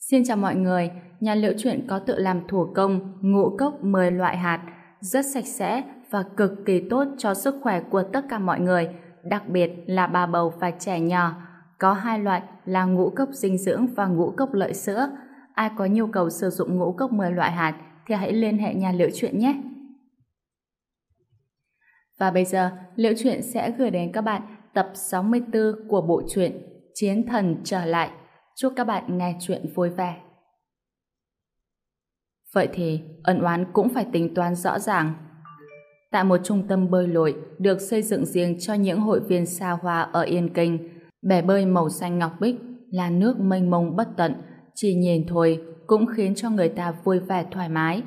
Xin chào mọi người, nhà liệu chuyện có tự làm thủ công ngũ cốc 10 loại hạt, rất sạch sẽ và cực kỳ tốt cho sức khỏe của tất cả mọi người, đặc biệt là bà bầu và trẻ nhỏ. Có hai loại là ngũ cốc dinh dưỡng và ngũ cốc lợi sữa. Ai có nhu cầu sử dụng ngũ cốc 10 loại hạt thì hãy liên hệ nhà liệu chuyện nhé. Và bây giờ, liệu chuyện sẽ gửi đến các bạn tập 64 của bộ truyện Chiến thần trở lại. Chúc các bạn nghe chuyện vui vẻ. Vậy thì, ân oán cũng phải tính toán rõ ràng. Tại một trung tâm bơi lội được xây dựng riêng cho những hội viên xa hoa ở Yên Kinh, bể bơi màu xanh ngọc bích là nước mênh mông bất tận, chỉ nhìn thôi cũng khiến cho người ta vui vẻ thoải mái.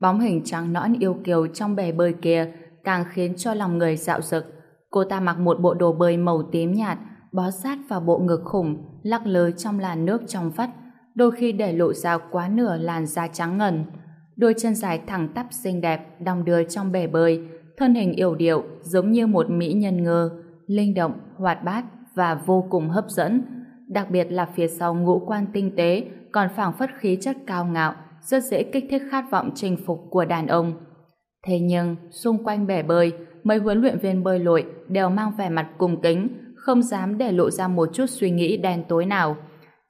Bóng hình trắng nõn yêu kiều trong bể bơi kia càng khiến cho lòng người dạo dực. Cô ta mặc một bộ đồ bơi màu tím nhạt, bó sát vào bộ ngực khủng, lắc lư trong làn nước trong vắt, đôi khi để lộ ra quá nửa làn da trắng ngần. Đôi chân dài thẳng tắp xinh đẹp đong đưa trong bể bơi, thân hình yểu điệu giống như một mỹ nhân ngơ, linh động, hoạt bát và vô cùng hấp dẫn. Đặc biệt là phía sau ngũ quan tinh tế còn phảng phất khí chất cao ngạo, rất dễ kích thích khát vọng chinh phục của đàn ông. Thế nhưng, xung quanh bể bơi, mấy huấn luyện viên bơi lội đều mang vẻ mặt cung kính, không dám để lộ ra một chút suy nghĩ đen tối nào.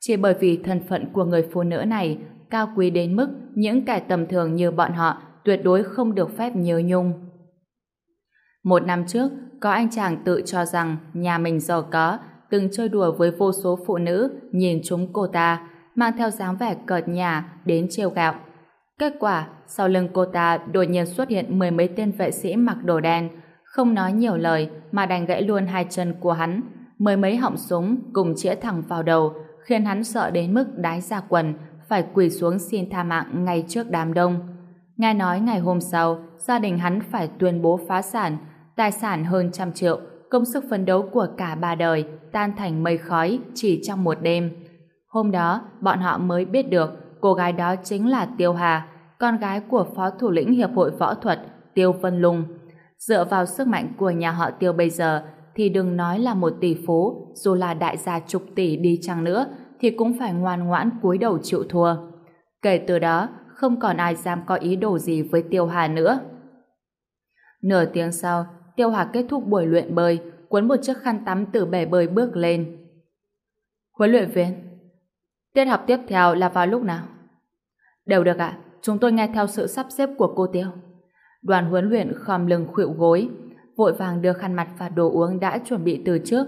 Chỉ bởi vì thân phận của người phụ nữ này cao quý đến mức những kẻ tầm thường như bọn họ tuyệt đối không được phép nhớ nhung. Một năm trước, có anh chàng tự cho rằng nhà mình giàu có, từng chơi đùa với vô số phụ nữ, nhìn chúng cô ta, mang theo dáng vẻ cợt nhà đến trêu gạo. Kết quả, sau lưng cô ta đột nhiên xuất hiện mười mấy tên vệ sĩ mặc đồ đen, không nói nhiều lời mà đành gãy luôn hai chân của hắn, mười mấy họng súng cùng chĩa thẳng vào đầu, khiến hắn sợ đến mức đái ra quần, phải quỳ xuống xin tha mạng ngay trước đám đông. Nghe nói ngày hôm sau, gia đình hắn phải tuyên bố phá sản, tài sản hơn trăm triệu, công sức phấn đấu của cả ba đời tan thành mây khói chỉ trong một đêm. Hôm đó, bọn họ mới biết được cô gái đó chính là Tiêu Hà, con gái của Phó Thủ lĩnh Hiệp hội Võ thuật Tiêu Vân Lung. Dựa vào sức mạnh của nhà họ Tiêu bây giờ thì đừng nói là một tỷ phú, dù là đại gia chục tỷ đi chăng nữa thì cũng phải ngoan ngoãn cúi đầu chịu thua. Kể từ đó, không còn ai dám có ý đồ gì với Tiêu Hà nữa. Nửa tiếng sau, Tiêu Hà kết thúc buổi luyện bơi, cuốn một chiếc khăn tắm từ bể bơi bước lên. Huấn luyện viên, tiết học tiếp theo là vào lúc nào? Đều được ạ, chúng tôi nghe theo sự sắp xếp của cô Tiêu. Đoàn huấn luyện khom lưng khuỵu gối, vội vàng đưa khăn mặt và đồ uống đã chuẩn bị từ trước.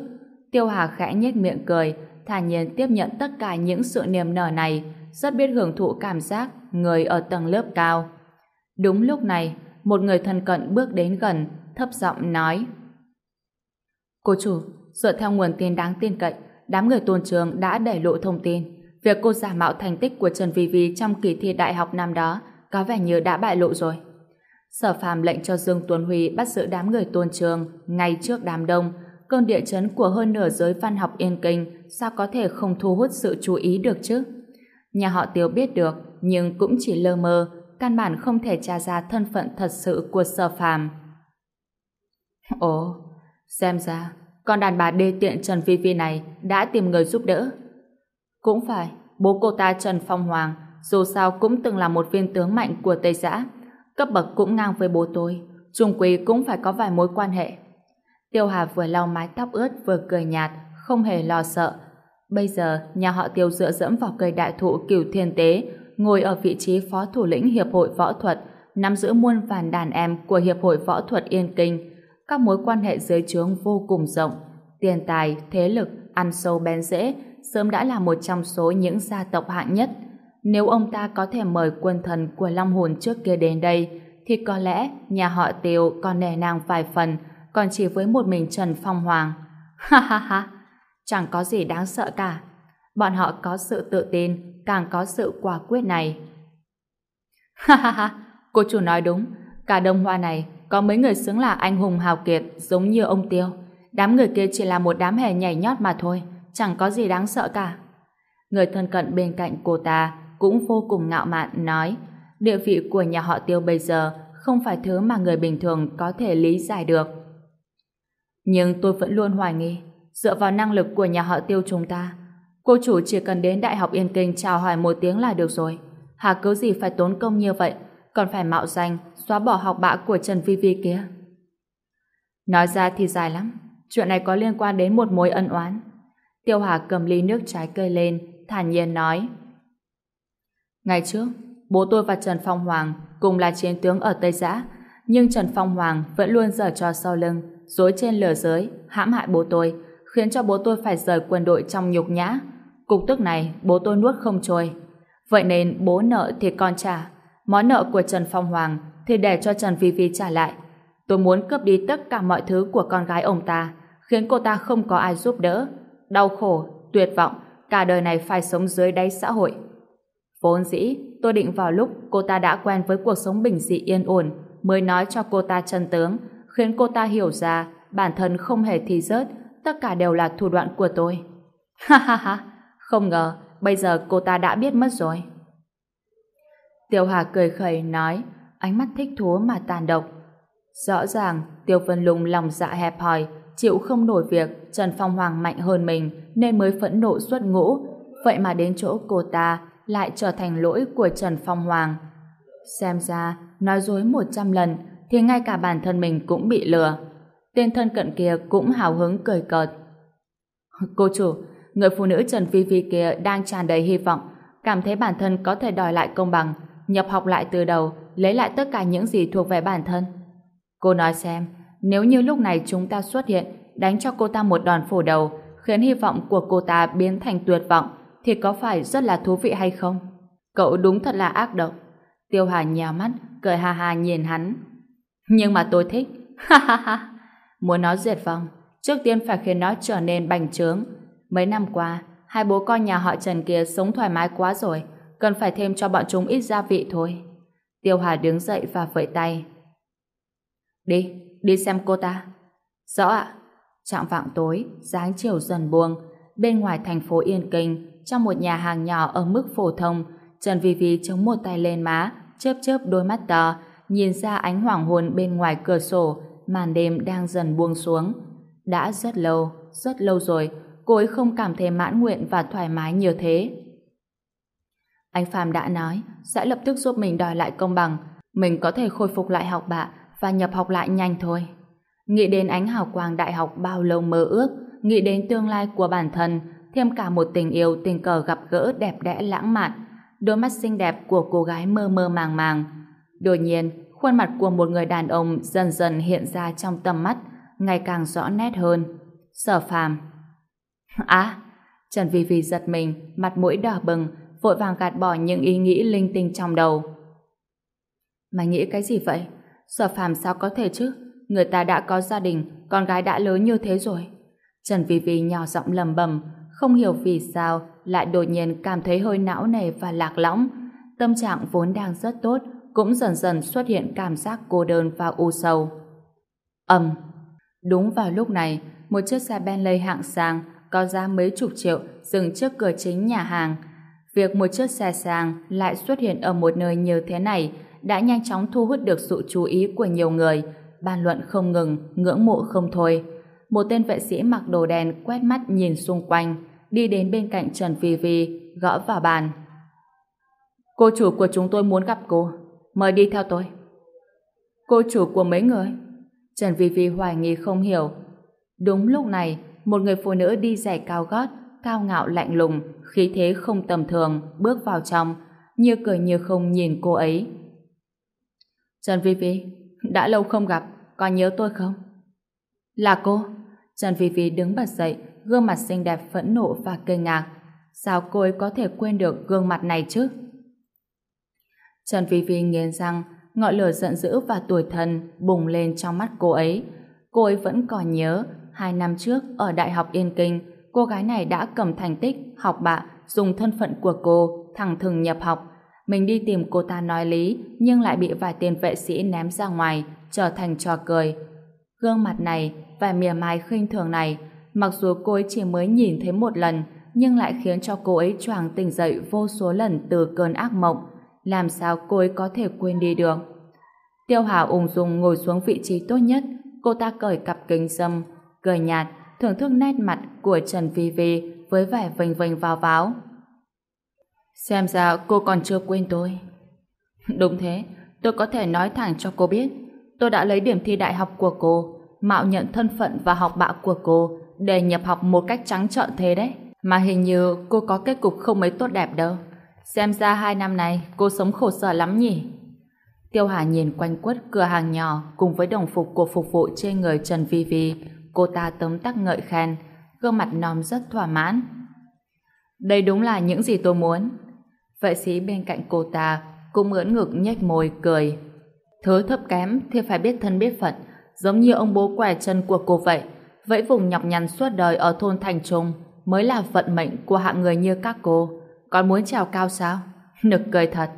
Tiêu Hà khẽ nhếch miệng cười, thản nhiên tiếp nhận tất cả những sự niềm nở này, rất biết hưởng thụ cảm giác người ở tầng lớp cao. Đúng lúc này, một người thân cận bước đến gần, thấp giọng nói Cô chủ, dựa theo nguồn tin đáng tin cậy, đám người tôn trường đã để lộ thông tin. Việc cô giả mạo thành tích của Trần Vi Vi trong kỳ thi đại học năm đó có vẻ như đã bại lộ rồi. Sở phàm lệnh cho Dương Tuấn Huy bắt giữ đám người tôn trường ngay trước đám đông. Cơn địa chấn của hơn nửa giới văn học yên kinh sao có thể không thu hút sự chú ý được chứ? Nhà họ Tiêu biết được, nhưng cũng chỉ lơ mơ, căn bản không thể tra ra thân phận thật sự của sở phàm. Ồ, xem ra, con đàn bà đê tiện Trần Phi Phi này đã tìm người giúp đỡ. Cũng phải, bố cô ta Trần Phong Hoàng dù sao cũng từng là một viên tướng mạnh của Tây Giã, cấp bậc cũng ngang với bố tôi, trung quý cũng phải có vài mối quan hệ. Tiêu Hà vừa lau mái tóc ướt vừa cười nhạt, không hề lo sợ. Bây giờ, nhà họ Tiêu dựa dẫm vào cây đại thụ cửu thiên tế, ngồi ở vị trí phó thủ lĩnh Hiệp hội Võ thuật, nắm giữ muôn vàn đàn em của Hiệp hội Võ thuật Yên Kinh. Các mối quan hệ dưới trướng vô cùng rộng. Tiền tài, thế lực, ăn sâu bén rễ, sớm đã là một trong số những gia tộc hạng nhất. Nếu ông ta có thể mời quân thần của Long Hồn trước kia đến đây, thì có lẽ nhà họ Tiêu còn nề nàng vài phần, còn chỉ với một mình Trần Phong Hoàng. Ha ha ha, chẳng có gì đáng sợ cả. Bọn họ có sự tự tin, càng có sự quả quyết này. Ha ha ha, cô chủ nói đúng, cả đông hoa này có mấy người xứng là anh hùng hào kiệt giống như ông Tiêu. Đám người kia chỉ là một đám hề nhảy nhót mà thôi, chẳng có gì đáng sợ cả. Người thân cận bên cạnh cô ta cũng vô cùng ngạo mạn nói địa vị của nhà họ Tiêu bây giờ không phải thứ mà người bình thường có thể lý giải được. Nhưng tôi vẫn luôn hoài nghi dựa vào năng lực của nhà họ Tiêu chúng ta Cô chủ chỉ cần đến Đại học Yên Kinh chào hỏi một tiếng là được rồi. Hà cứ gì phải tốn công như vậy, còn phải mạo danh, xóa bỏ học bạ của Trần Vi Vi kia. Nói ra thì dài lắm, chuyện này có liên quan đến một mối ân oán. Tiêu Hà cầm ly nước trái cây lên, thản nhiên nói. Ngày trước, bố tôi và Trần Phong Hoàng cùng là chiến tướng ở Tây Giã, nhưng Trần Phong Hoàng vẫn luôn giở trò sau lưng, dối trên lửa dưới, hãm hại bố tôi, khiến cho bố tôi phải rời quân đội trong nhục nhã. Cục tức này bố tôi nuốt không trôi. Vậy nên bố nợ thì con trả. Món nợ của Trần Phong Hoàng thì để cho Trần Vi Vi trả lại. Tôi muốn cướp đi tất cả mọi thứ của con gái ông ta, khiến cô ta không có ai giúp đỡ. Đau khổ, tuyệt vọng, cả đời này phải sống dưới đáy xã hội. Vốn dĩ, tôi định vào lúc cô ta đã quen với cuộc sống bình dị yên ổn, mới nói cho cô ta chân tướng, khiến cô ta hiểu ra bản thân không hề thi rớt, tất cả đều là thủ đoạn của tôi. Ha ha ha, không ngờ bây giờ cô ta đã biết mất rồi. Tiêu Hà cười khẩy nói, ánh mắt thích thú mà tàn độc. Rõ ràng, Tiêu Vân Lùng lòng dạ hẹp hòi, chịu không nổi việc Trần Phong Hoàng mạnh hơn mình nên mới phẫn nộ xuất ngũ. Vậy mà đến chỗ cô ta lại trở thành lỗi của Trần Phong Hoàng. Xem ra, nói dối một trăm lần thì ngay cả bản thân mình cũng bị lừa. Tên thân cận kia cũng hào hứng cười cợt. Cô chủ, người phụ nữ Trần Phi Phi kia đang tràn đầy hy vọng, cảm thấy bản thân có thể đòi lại công bằng, nhập học lại từ đầu, lấy lại tất cả những gì thuộc về bản thân. Cô nói xem, nếu như lúc này chúng ta xuất hiện, đánh cho cô ta một đòn phủ đầu, khiến hy vọng của cô ta biến thành tuyệt vọng, thì có phải rất là thú vị hay không? Cậu đúng thật là ác độc. Tiêu Hà nhào mắt, cười ha ha nhìn hắn. Nhưng mà tôi thích. Ha ha ha. Muốn nó diệt vong, trước tiên phải khiến nó trở nên bành trướng. Mấy năm qua, hai bố con nhà họ Trần kia sống thoải mái quá rồi, cần phải thêm cho bọn chúng ít gia vị thôi. Tiêu Hà đứng dậy và vẫy tay. Đi, đi xem cô ta. Rõ ạ. Trạng vạng tối, dáng chiều dần buông, bên ngoài thành phố Yên Kinh, trong một nhà hàng nhỏ ở mức phổ thông, Trần Vi Vi chống một tay lên má, chớp chớp đôi mắt to, nhìn ra ánh hoàng hôn bên ngoài cửa sổ, màn đêm đang dần buông xuống. Đã rất lâu, rất lâu rồi, cô ấy không cảm thấy mãn nguyện và thoải mái như thế. Anh Phạm đã nói sẽ lập tức giúp mình đòi lại công bằng, mình có thể khôi phục lại học bạ và nhập học lại nhanh thôi. Nghĩ đến ánh hào quang đại học bao lâu mơ ước, nghĩ đến tương lai của bản thân, thêm cả một tình yêu tình cờ gặp gỡ đẹp đẽ lãng mạn, đôi mắt xinh đẹp của cô gái mơ mơ màng màng. Đột nhiên, khuôn mặt của một người đàn ông dần dần hiện ra trong tầm mắt, ngày càng rõ nét hơn. Sở phàm. Á! Trần Vi Vi giật mình, mặt mũi đỏ bừng, vội vàng gạt bỏ những ý nghĩ linh tinh trong đầu. Mày nghĩ cái gì vậy? Sở phàm sao có thể chứ? Người ta đã có gia đình, con gái đã lớn như thế rồi. Trần Vi Vi nhỏ giọng lầm bầm, không hiểu vì sao lại đột nhiên cảm thấy hơi não nề và lạc lõng. Tâm trạng vốn đang rất tốt, cũng dần dần xuất hiện cảm giác cô đơn và u sầu. Ầm. Đúng vào lúc này, một chiếc xe Bentley hạng sang có giá mấy chục triệu dừng trước cửa chính nhà hàng. Việc một chiếc xe sang lại xuất hiện ở một nơi như thế này đã nhanh chóng thu hút được sự chú ý của nhiều người, bàn luận không ngừng, ngưỡng mộ không thôi. Một tên vệ sĩ mặc đồ đen quét mắt nhìn xung quanh, đi đến bên cạnh Trần Phi Vi, gõ vào bàn. Cô chủ của chúng tôi muốn gặp cô, mời đi theo tôi. Cô chủ của mấy người? Trần Vi Vi hoài nghi không hiểu. Đúng lúc này, một người phụ nữ đi giày cao gót, cao ngạo lạnh lùng, khí thế không tầm thường, bước vào trong, như cười như không nhìn cô ấy. Trần Vi Vi, đã lâu không gặp, còn nhớ tôi không? Là cô. Trần Vi Vi đứng bật dậy, gương mặt xinh đẹp phẫn nộ và kinh ngạc. Sao cô ấy có thể quên được gương mặt này chứ? Trần Vi Vi nghiến răng, ngọn lửa giận dữ và tuổi thân bùng lên trong mắt cô ấy. Cô ấy vẫn còn nhớ, hai năm trước ở Đại học Yên Kinh, cô gái này đã cầm thành tích, học bạ, dùng thân phận của cô, thẳng thừng nhập học. Mình đi tìm cô ta nói lý, nhưng lại bị vài tên vệ sĩ ném ra ngoài, trở thành trò cười. Gương mặt này, và mỉa mai khinh thường này, mặc dù cô ấy chỉ mới nhìn thấy một lần, nhưng lại khiến cho cô ấy choàng tỉnh dậy vô số lần từ cơn ác mộng. Làm sao cô ấy có thể quên đi được? Tiêu Hà ung dung ngồi xuống vị trí tốt nhất, cô ta cởi cặp kính dâm, cười nhạt, thưởng thức nét mặt của Trần Vi Vi với vẻ vênh vênh vào váo. Xem ra cô còn chưa quên tôi. Đúng thế, tôi có thể nói thẳng cho cô biết. Tôi đã lấy điểm thi đại học của cô, mạo nhận thân phận và học bạ của cô để nhập học một cách trắng trợn thế đấy. Mà hình như cô có kết cục không mấy tốt đẹp đâu. Xem ra hai năm này cô sống khổ sở lắm nhỉ? Tiêu Hà nhìn quanh quất cửa hàng nhỏ cùng với đồng phục của phục vụ trên người Trần Vi Vi. Cô ta tấm tắc ngợi khen, gương mặt nòm rất thỏa mãn. Đây đúng là những gì tôi muốn. Vệ sĩ bên cạnh cô ta cũng ưỡn ngực nhếch môi cười. Thứ thấp kém thì phải biết thân biết phận, giống như ông bố quẻ chân của cô vậy. Vẫy vùng nhọc nhằn suốt đời ở thôn Thành Trung mới là vận mệnh của hạng người như các cô. Còn muốn trèo cao sao? Nực cười thật.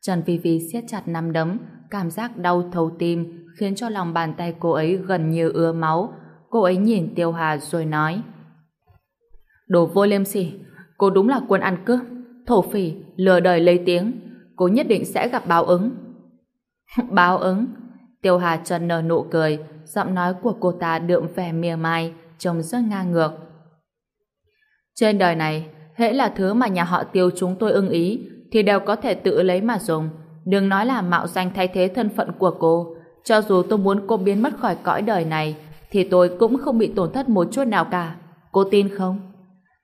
Trần Vi Vi siết chặt nắm đấm, cảm giác đau thấu tim khiến cho lòng bàn tay cô ấy gần như ứa máu. Cô ấy nhìn Tiêu Hà rồi nói Đồ vô liêm sỉ, cô đúng là quân ăn cướp, thổ phỉ, lừa đời lấy tiếng. Cô nhất định sẽ gặp báo ứng. báo ứng? Tiêu Hà Trần nở nụ cười, giọng nói của cô ta đượm vẻ mỉa mai, trông rất ngang ngược. Trên đời này, hễ là thứ mà nhà họ tiêu chúng tôi ưng ý, thì đều có thể tự lấy mà dùng. Đừng nói là mạo danh thay thế thân phận của cô. Cho dù tôi muốn cô biến mất khỏi cõi đời này, thì tôi cũng không bị tổn thất một chút nào cả. Cô tin không?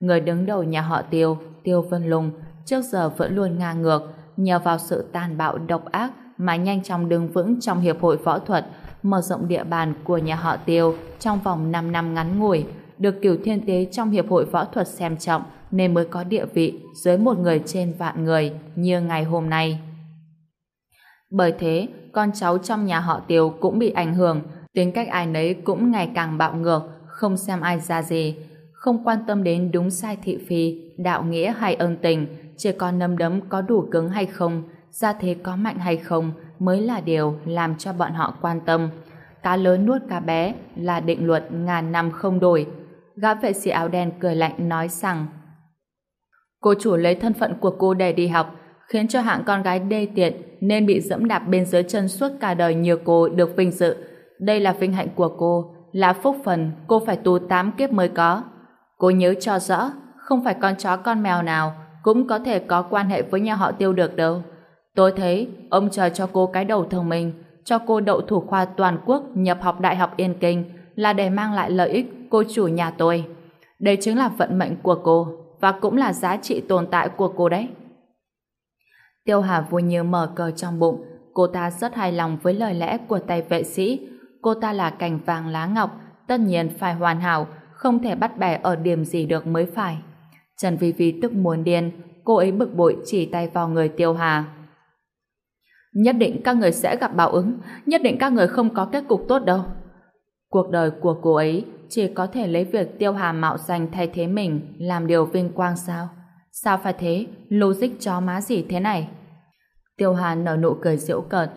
Người đứng đầu nhà họ Tiêu, Tiêu Vân Lùng, trước giờ vẫn luôn ngang ngược, nhờ vào sự tàn bạo độc ác mà nhanh chóng đứng vững trong hiệp hội võ thuật, mở rộng địa bàn của nhà họ Tiêu trong vòng 5 năm ngắn ngủi, được cửu thiên tế trong hiệp hội võ thuật xem trọng nên mới có địa vị dưới một người trên vạn người như ngày hôm nay. Bởi thế, con cháu trong nhà họ Tiêu cũng bị ảnh hưởng, tính cách ai nấy cũng ngày càng bạo ngược, không xem ai ra gì, không quan tâm đến đúng sai thị phi, đạo nghĩa hay ân tình, chỉ còn nâm đấm có đủ cứng hay không, gia thế có mạnh hay không mới là điều làm cho bọn họ quan tâm. Cá lớn nuốt cá bé là định luật ngàn năm không đổi. Gã vệ sĩ áo đen cười lạnh nói rằng Cô chủ lấy thân phận của cô để đi học, khiến cho hạng con gái đê tiện nên bị dẫm đạp bên dưới chân suốt cả đời như cô được vinh dự. Đây là vinh hạnh của cô, là phúc phần cô phải tu tám kiếp mới có. Cô nhớ cho rõ, không phải con chó con mèo nào cũng có thể có quan hệ với nhà họ tiêu được đâu. Tôi thấy ông chờ cho cô cái đầu thông minh, cho cô đậu thủ khoa toàn quốc nhập học Đại học Yên Kinh là để mang lại lợi ích cô chủ nhà tôi. Đây chính là vận mệnh của cô và cũng là giá trị tồn tại của cô đấy. Tiêu Hà vui như mở cờ trong bụng, cô ta rất hài lòng với lời lẽ của tay vệ sĩ. Cô ta là cành vàng lá ngọc, tất nhiên phải hoàn hảo, không thể bắt bẻ ở điểm gì được mới phải. Trần Vi Vi tức muốn điên, cô ấy bực bội chỉ tay vào người Tiêu Hà. Nhất định các người sẽ gặp báo ứng, nhất định các người không có kết cục tốt đâu. Cuộc đời của cô ấy chỉ có thể lấy việc tiêu hà mạo danh thay thế mình làm điều vinh quang sao? Sao phải thế? Logic chó má gì thế này? Tiêu hà nở nụ cười giễu cợt.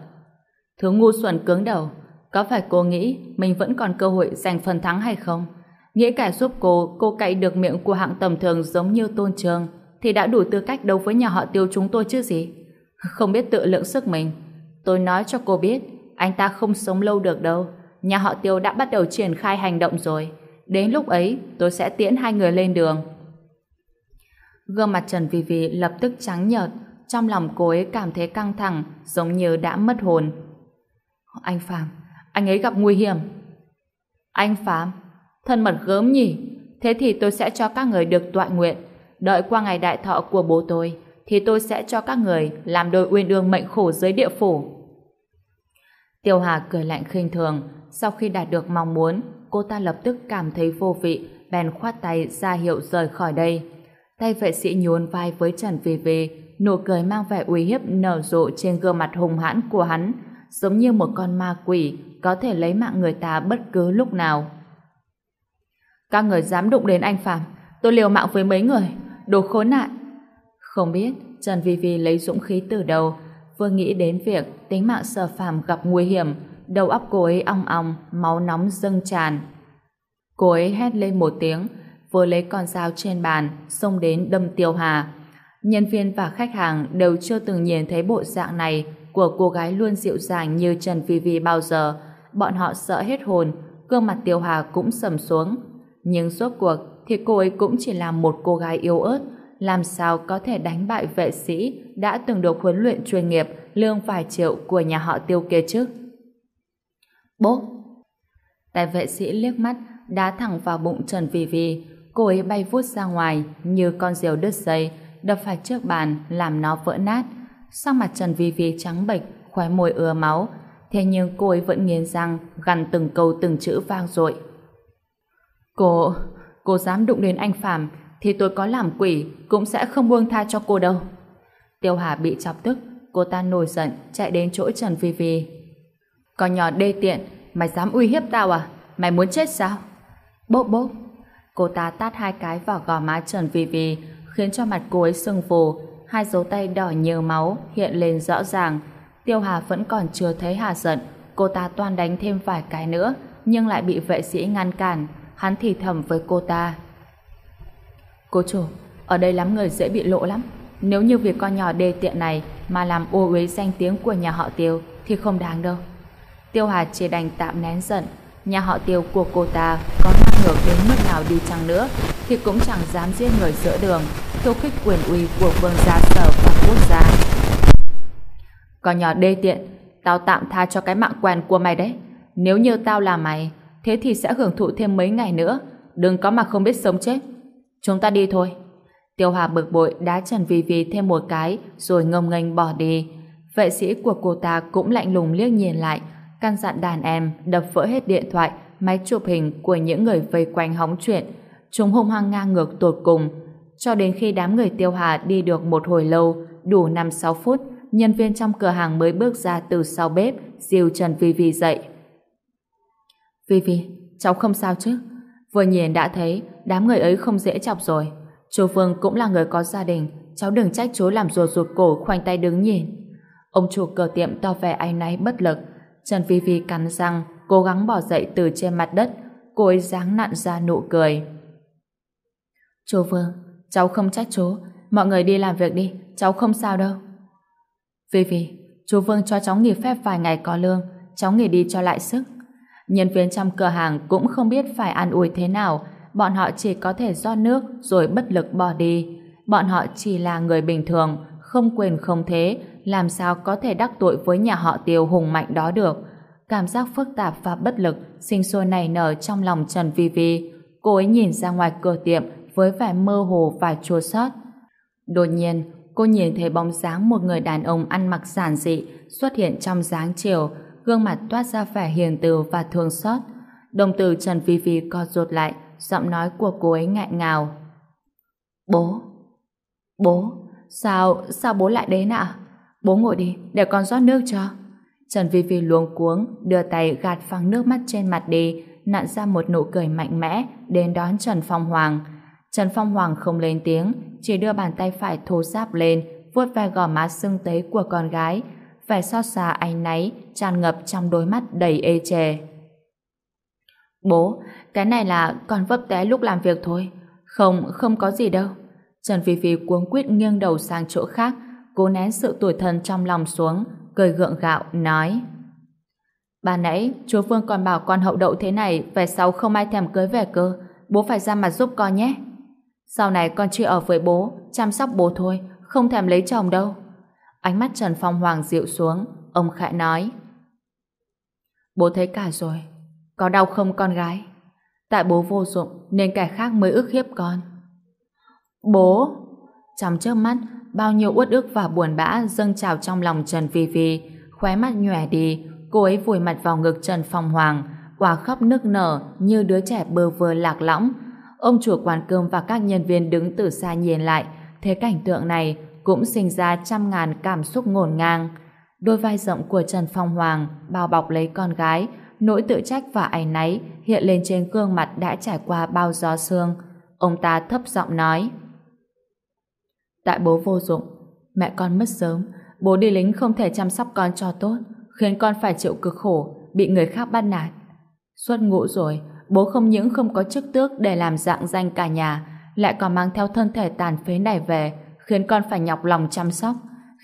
Thứ ngu xuẩn cứng đầu, có phải cô nghĩ mình vẫn còn cơ hội giành phần thắng hay không? Nghĩ cả giúp cô, cô cậy được miệng của hạng tầm thường giống như tôn trường, thì đã đủ tư cách đấu với nhà họ tiêu chúng tôi chứ gì? Không biết tự lượng sức mình. Tôi nói cho cô biết, anh ta không sống lâu được đâu nhà họ Tiêu đã bắt đầu triển khai hành động rồi. Đến lúc ấy, tôi sẽ tiễn hai người lên đường. Gương mặt Trần vì vì lập tức trắng nhợt, trong lòng cô ấy cảm thấy căng thẳng, giống như đã mất hồn. Anh Phạm, anh ấy gặp nguy hiểm. Anh Phạm, thân mật gớm nhỉ? Thế thì tôi sẽ cho các người được tọa nguyện. Đợi qua ngày đại thọ của bố tôi, thì tôi sẽ cho các người làm đôi uyên ương mệnh khổ dưới địa phủ. Tiêu Hà cười lạnh khinh thường, sau khi đạt được mong muốn, cô ta lập tức cảm thấy vô vị, bèn khoát tay ra hiệu rời khỏi đây. Tay vệ sĩ nhún vai với Trần Vi Vi, nụ cười mang vẻ uy hiếp nở rộ trên gương mặt hùng hãn của hắn, giống như một con ma quỷ có thể lấy mạng người ta bất cứ lúc nào. Các người dám đụng đến anh Phạm, tôi liều mạng với mấy người, đồ khốn nạn. Không biết Trần Vi Vi lấy dũng khí từ đầu, vừa nghĩ đến việc tính mạng sở Phạm gặp nguy hiểm, đầu óc cô ấy ong ong, máu nóng dâng tràn. Cô ấy hét lên một tiếng, vừa lấy con dao trên bàn, xông đến đâm Tiêu Hà. Nhân viên và khách hàng đều chưa từng nhìn thấy bộ dạng này của cô gái luôn dịu dàng như Trần Vi Vi bao giờ. Bọn họ sợ hết hồn, gương mặt Tiêu Hà cũng sầm xuống. Nhưng suốt cuộc, thì cô ấy cũng chỉ là một cô gái yếu ớt, làm sao có thể đánh bại vệ sĩ đã từng được huấn luyện chuyên nghiệp lương vài triệu của nhà họ tiêu kia chứ. Bố! Tài vệ sĩ liếc mắt, đá thẳng vào bụng Trần Vi Vi, cô ấy bay vút ra ngoài như con diều đứt dây, đập phải trước bàn làm nó vỡ nát. Sau mặt Trần Vi Vi trắng bệch, khóe môi ứa máu, thế nhưng cô ấy vẫn nghiến răng, gằn từng câu từng chữ vang dội. Cô, cô dám đụng đến anh Phạm, thì tôi có làm quỷ cũng sẽ không buông tha cho cô đâu. Tiêu Hà bị chọc tức, cô ta nổi giận chạy đến chỗ Trần Vi Vi. Con nhỏ đê tiện, mày dám uy hiếp tao à? Mày muốn chết sao? Bốp bốp. Cô ta tát hai cái vào gò má Trần Vi Vi, khiến cho mặt cô ấy sưng phù, hai dấu tay đỏ nhiều máu hiện lên rõ ràng. Tiêu Hà vẫn còn chưa thấy Hà giận, cô ta toan đánh thêm vài cái nữa, nhưng lại bị vệ sĩ ngăn cản. Hắn thì thầm với cô ta. Cô chủ, ở đây lắm người dễ bị lộ lắm. Nếu như việc con nhỏ đê tiện này mà làm ô uế danh tiếng của nhà họ Tiêu thì không đáng đâu. Tiêu Hà chỉ đành tạm nén giận. Nhà họ Tiêu của cô ta có năng ngược đến mức nào đi chăng nữa thì cũng chẳng dám giết người giữa đường, khiêu khích quyền uy của vương gia sở và quốc gia. Con nhỏ đê tiện, tao tạm tha cho cái mạng quen của mày đấy. Nếu như tao là mày, thế thì sẽ hưởng thụ thêm mấy ngày nữa. Đừng có mà không biết sống chết. Chúng ta đi thôi. Tiêu Hà bực bội đá Trần Vi Vi thêm một cái rồi ngông nghênh bỏ đi. Vệ sĩ của cô ta cũng lạnh lùng liếc nhìn lại căn dặn đàn em đập vỡ hết điện thoại máy chụp hình của những người vây quanh hóng chuyện. Chúng hung hăng ngang ngược tột cùng. Cho đến khi đám người Tiêu Hà đi được một hồi lâu, đủ 5-6 phút, nhân viên trong cửa hàng mới bước ra từ sau bếp, dìu Trần Vi Vi dậy. Vi Vi, cháu không sao chứ? Vừa nhìn đã thấy đám người ấy không dễ chọc rồi. Chú Phương cũng là người có gia đình, cháu đừng trách chú làm ruột ruột cổ khoanh tay đứng nhìn. Ông chủ cửa tiệm to vẻ anh náy bất lực. Trần Phi Phi cắn răng, cố gắng bỏ dậy từ trên mặt đất, cô ấy dáng nặn ra nụ cười. Chú Vương, cháu không trách chú, mọi người đi làm việc đi, cháu không sao đâu. Phi Phi, chú Vương cho cháu nghỉ phép vài ngày có lương, cháu nghỉ đi cho lại sức. Nhân viên trong cửa hàng cũng không biết phải ăn ủi thế nào, bọn họ chỉ có thể do nước rồi bất lực bỏ đi. Bọn họ chỉ là người bình thường, không quyền không thế, làm sao có thể đắc tội với nhà họ tiêu hùng mạnh đó được. Cảm giác phức tạp và bất lực sinh sôi nảy nở trong lòng Trần Vi Vi. Cô ấy nhìn ra ngoài cửa tiệm với vẻ mơ hồ và chua xót. Đột nhiên, cô nhìn thấy bóng dáng một người đàn ông ăn mặc giản dị xuất hiện trong dáng chiều, gương mặt toát ra vẻ hiền từ và thương xót. Đồng tử Trần Vi Vi co rụt lại, giọng nói của cô ấy ngại ngào. Bố! Bố! Sao, sao bố lại đến ạ? Bố ngồi đi, để con rót nước cho. Trần Vi Vi luống cuống, đưa tay gạt phăng nước mắt trên mặt đi, nặn ra một nụ cười mạnh mẽ, đến đón Trần Phong Hoàng. Trần Phong Hoàng không lên tiếng, chỉ đưa bàn tay phải thô giáp lên, vuốt ve gò má sưng tấy của con gái, vẻ xót xa ánh náy tràn ngập trong đôi mắt đầy ê chề. Bố, cái này là con vấp té lúc làm việc thôi. Không, không có gì đâu. Trần Phi Phi cuống quýt nghiêng đầu sang chỗ khác, cố nén sự tủi thân trong lòng xuống, cười gượng gạo, nói Bà nãy, chú Phương còn bảo con hậu đậu thế này về sau không ai thèm cưới về cơ, bố phải ra mặt giúp con nhé. Sau này con chỉ ở với bố, chăm sóc bố thôi, không thèm lấy chồng đâu. Ánh mắt Trần Phong Hoàng dịu xuống, ông khẽ nói Bố thấy cả rồi, có đau không con gái? Tại bố vô dụng nên kẻ khác mới ức hiếp con. Bố! Trong trước mắt, bao nhiêu uất ức và buồn bã dâng trào trong lòng Trần Phi Phi, khóe mắt nhòe đi, cô ấy vùi mặt vào ngực Trần Phong Hoàng, quả khóc nức nở như đứa trẻ bơ vơ lạc lõng. Ông chủ quán cơm và các nhân viên đứng từ xa nhìn lại, thế cảnh tượng này cũng sinh ra trăm ngàn cảm xúc ngổn ngang. Đôi vai rộng của Trần Phong Hoàng bao bọc lấy con gái, nỗi tự trách và áy náy hiện lên trên gương mặt đã trải qua bao gió sương. Ông ta thấp giọng nói Tại bố vô dụng, mẹ con mất sớm, bố đi lính không thể chăm sóc con cho tốt, khiến con phải chịu cực khổ, bị người khác bắt nạt. Xuất ngũ rồi, bố không những không có chức tước để làm dạng danh cả nhà, lại còn mang theo thân thể tàn phế này về, khiến con phải nhọc lòng chăm sóc,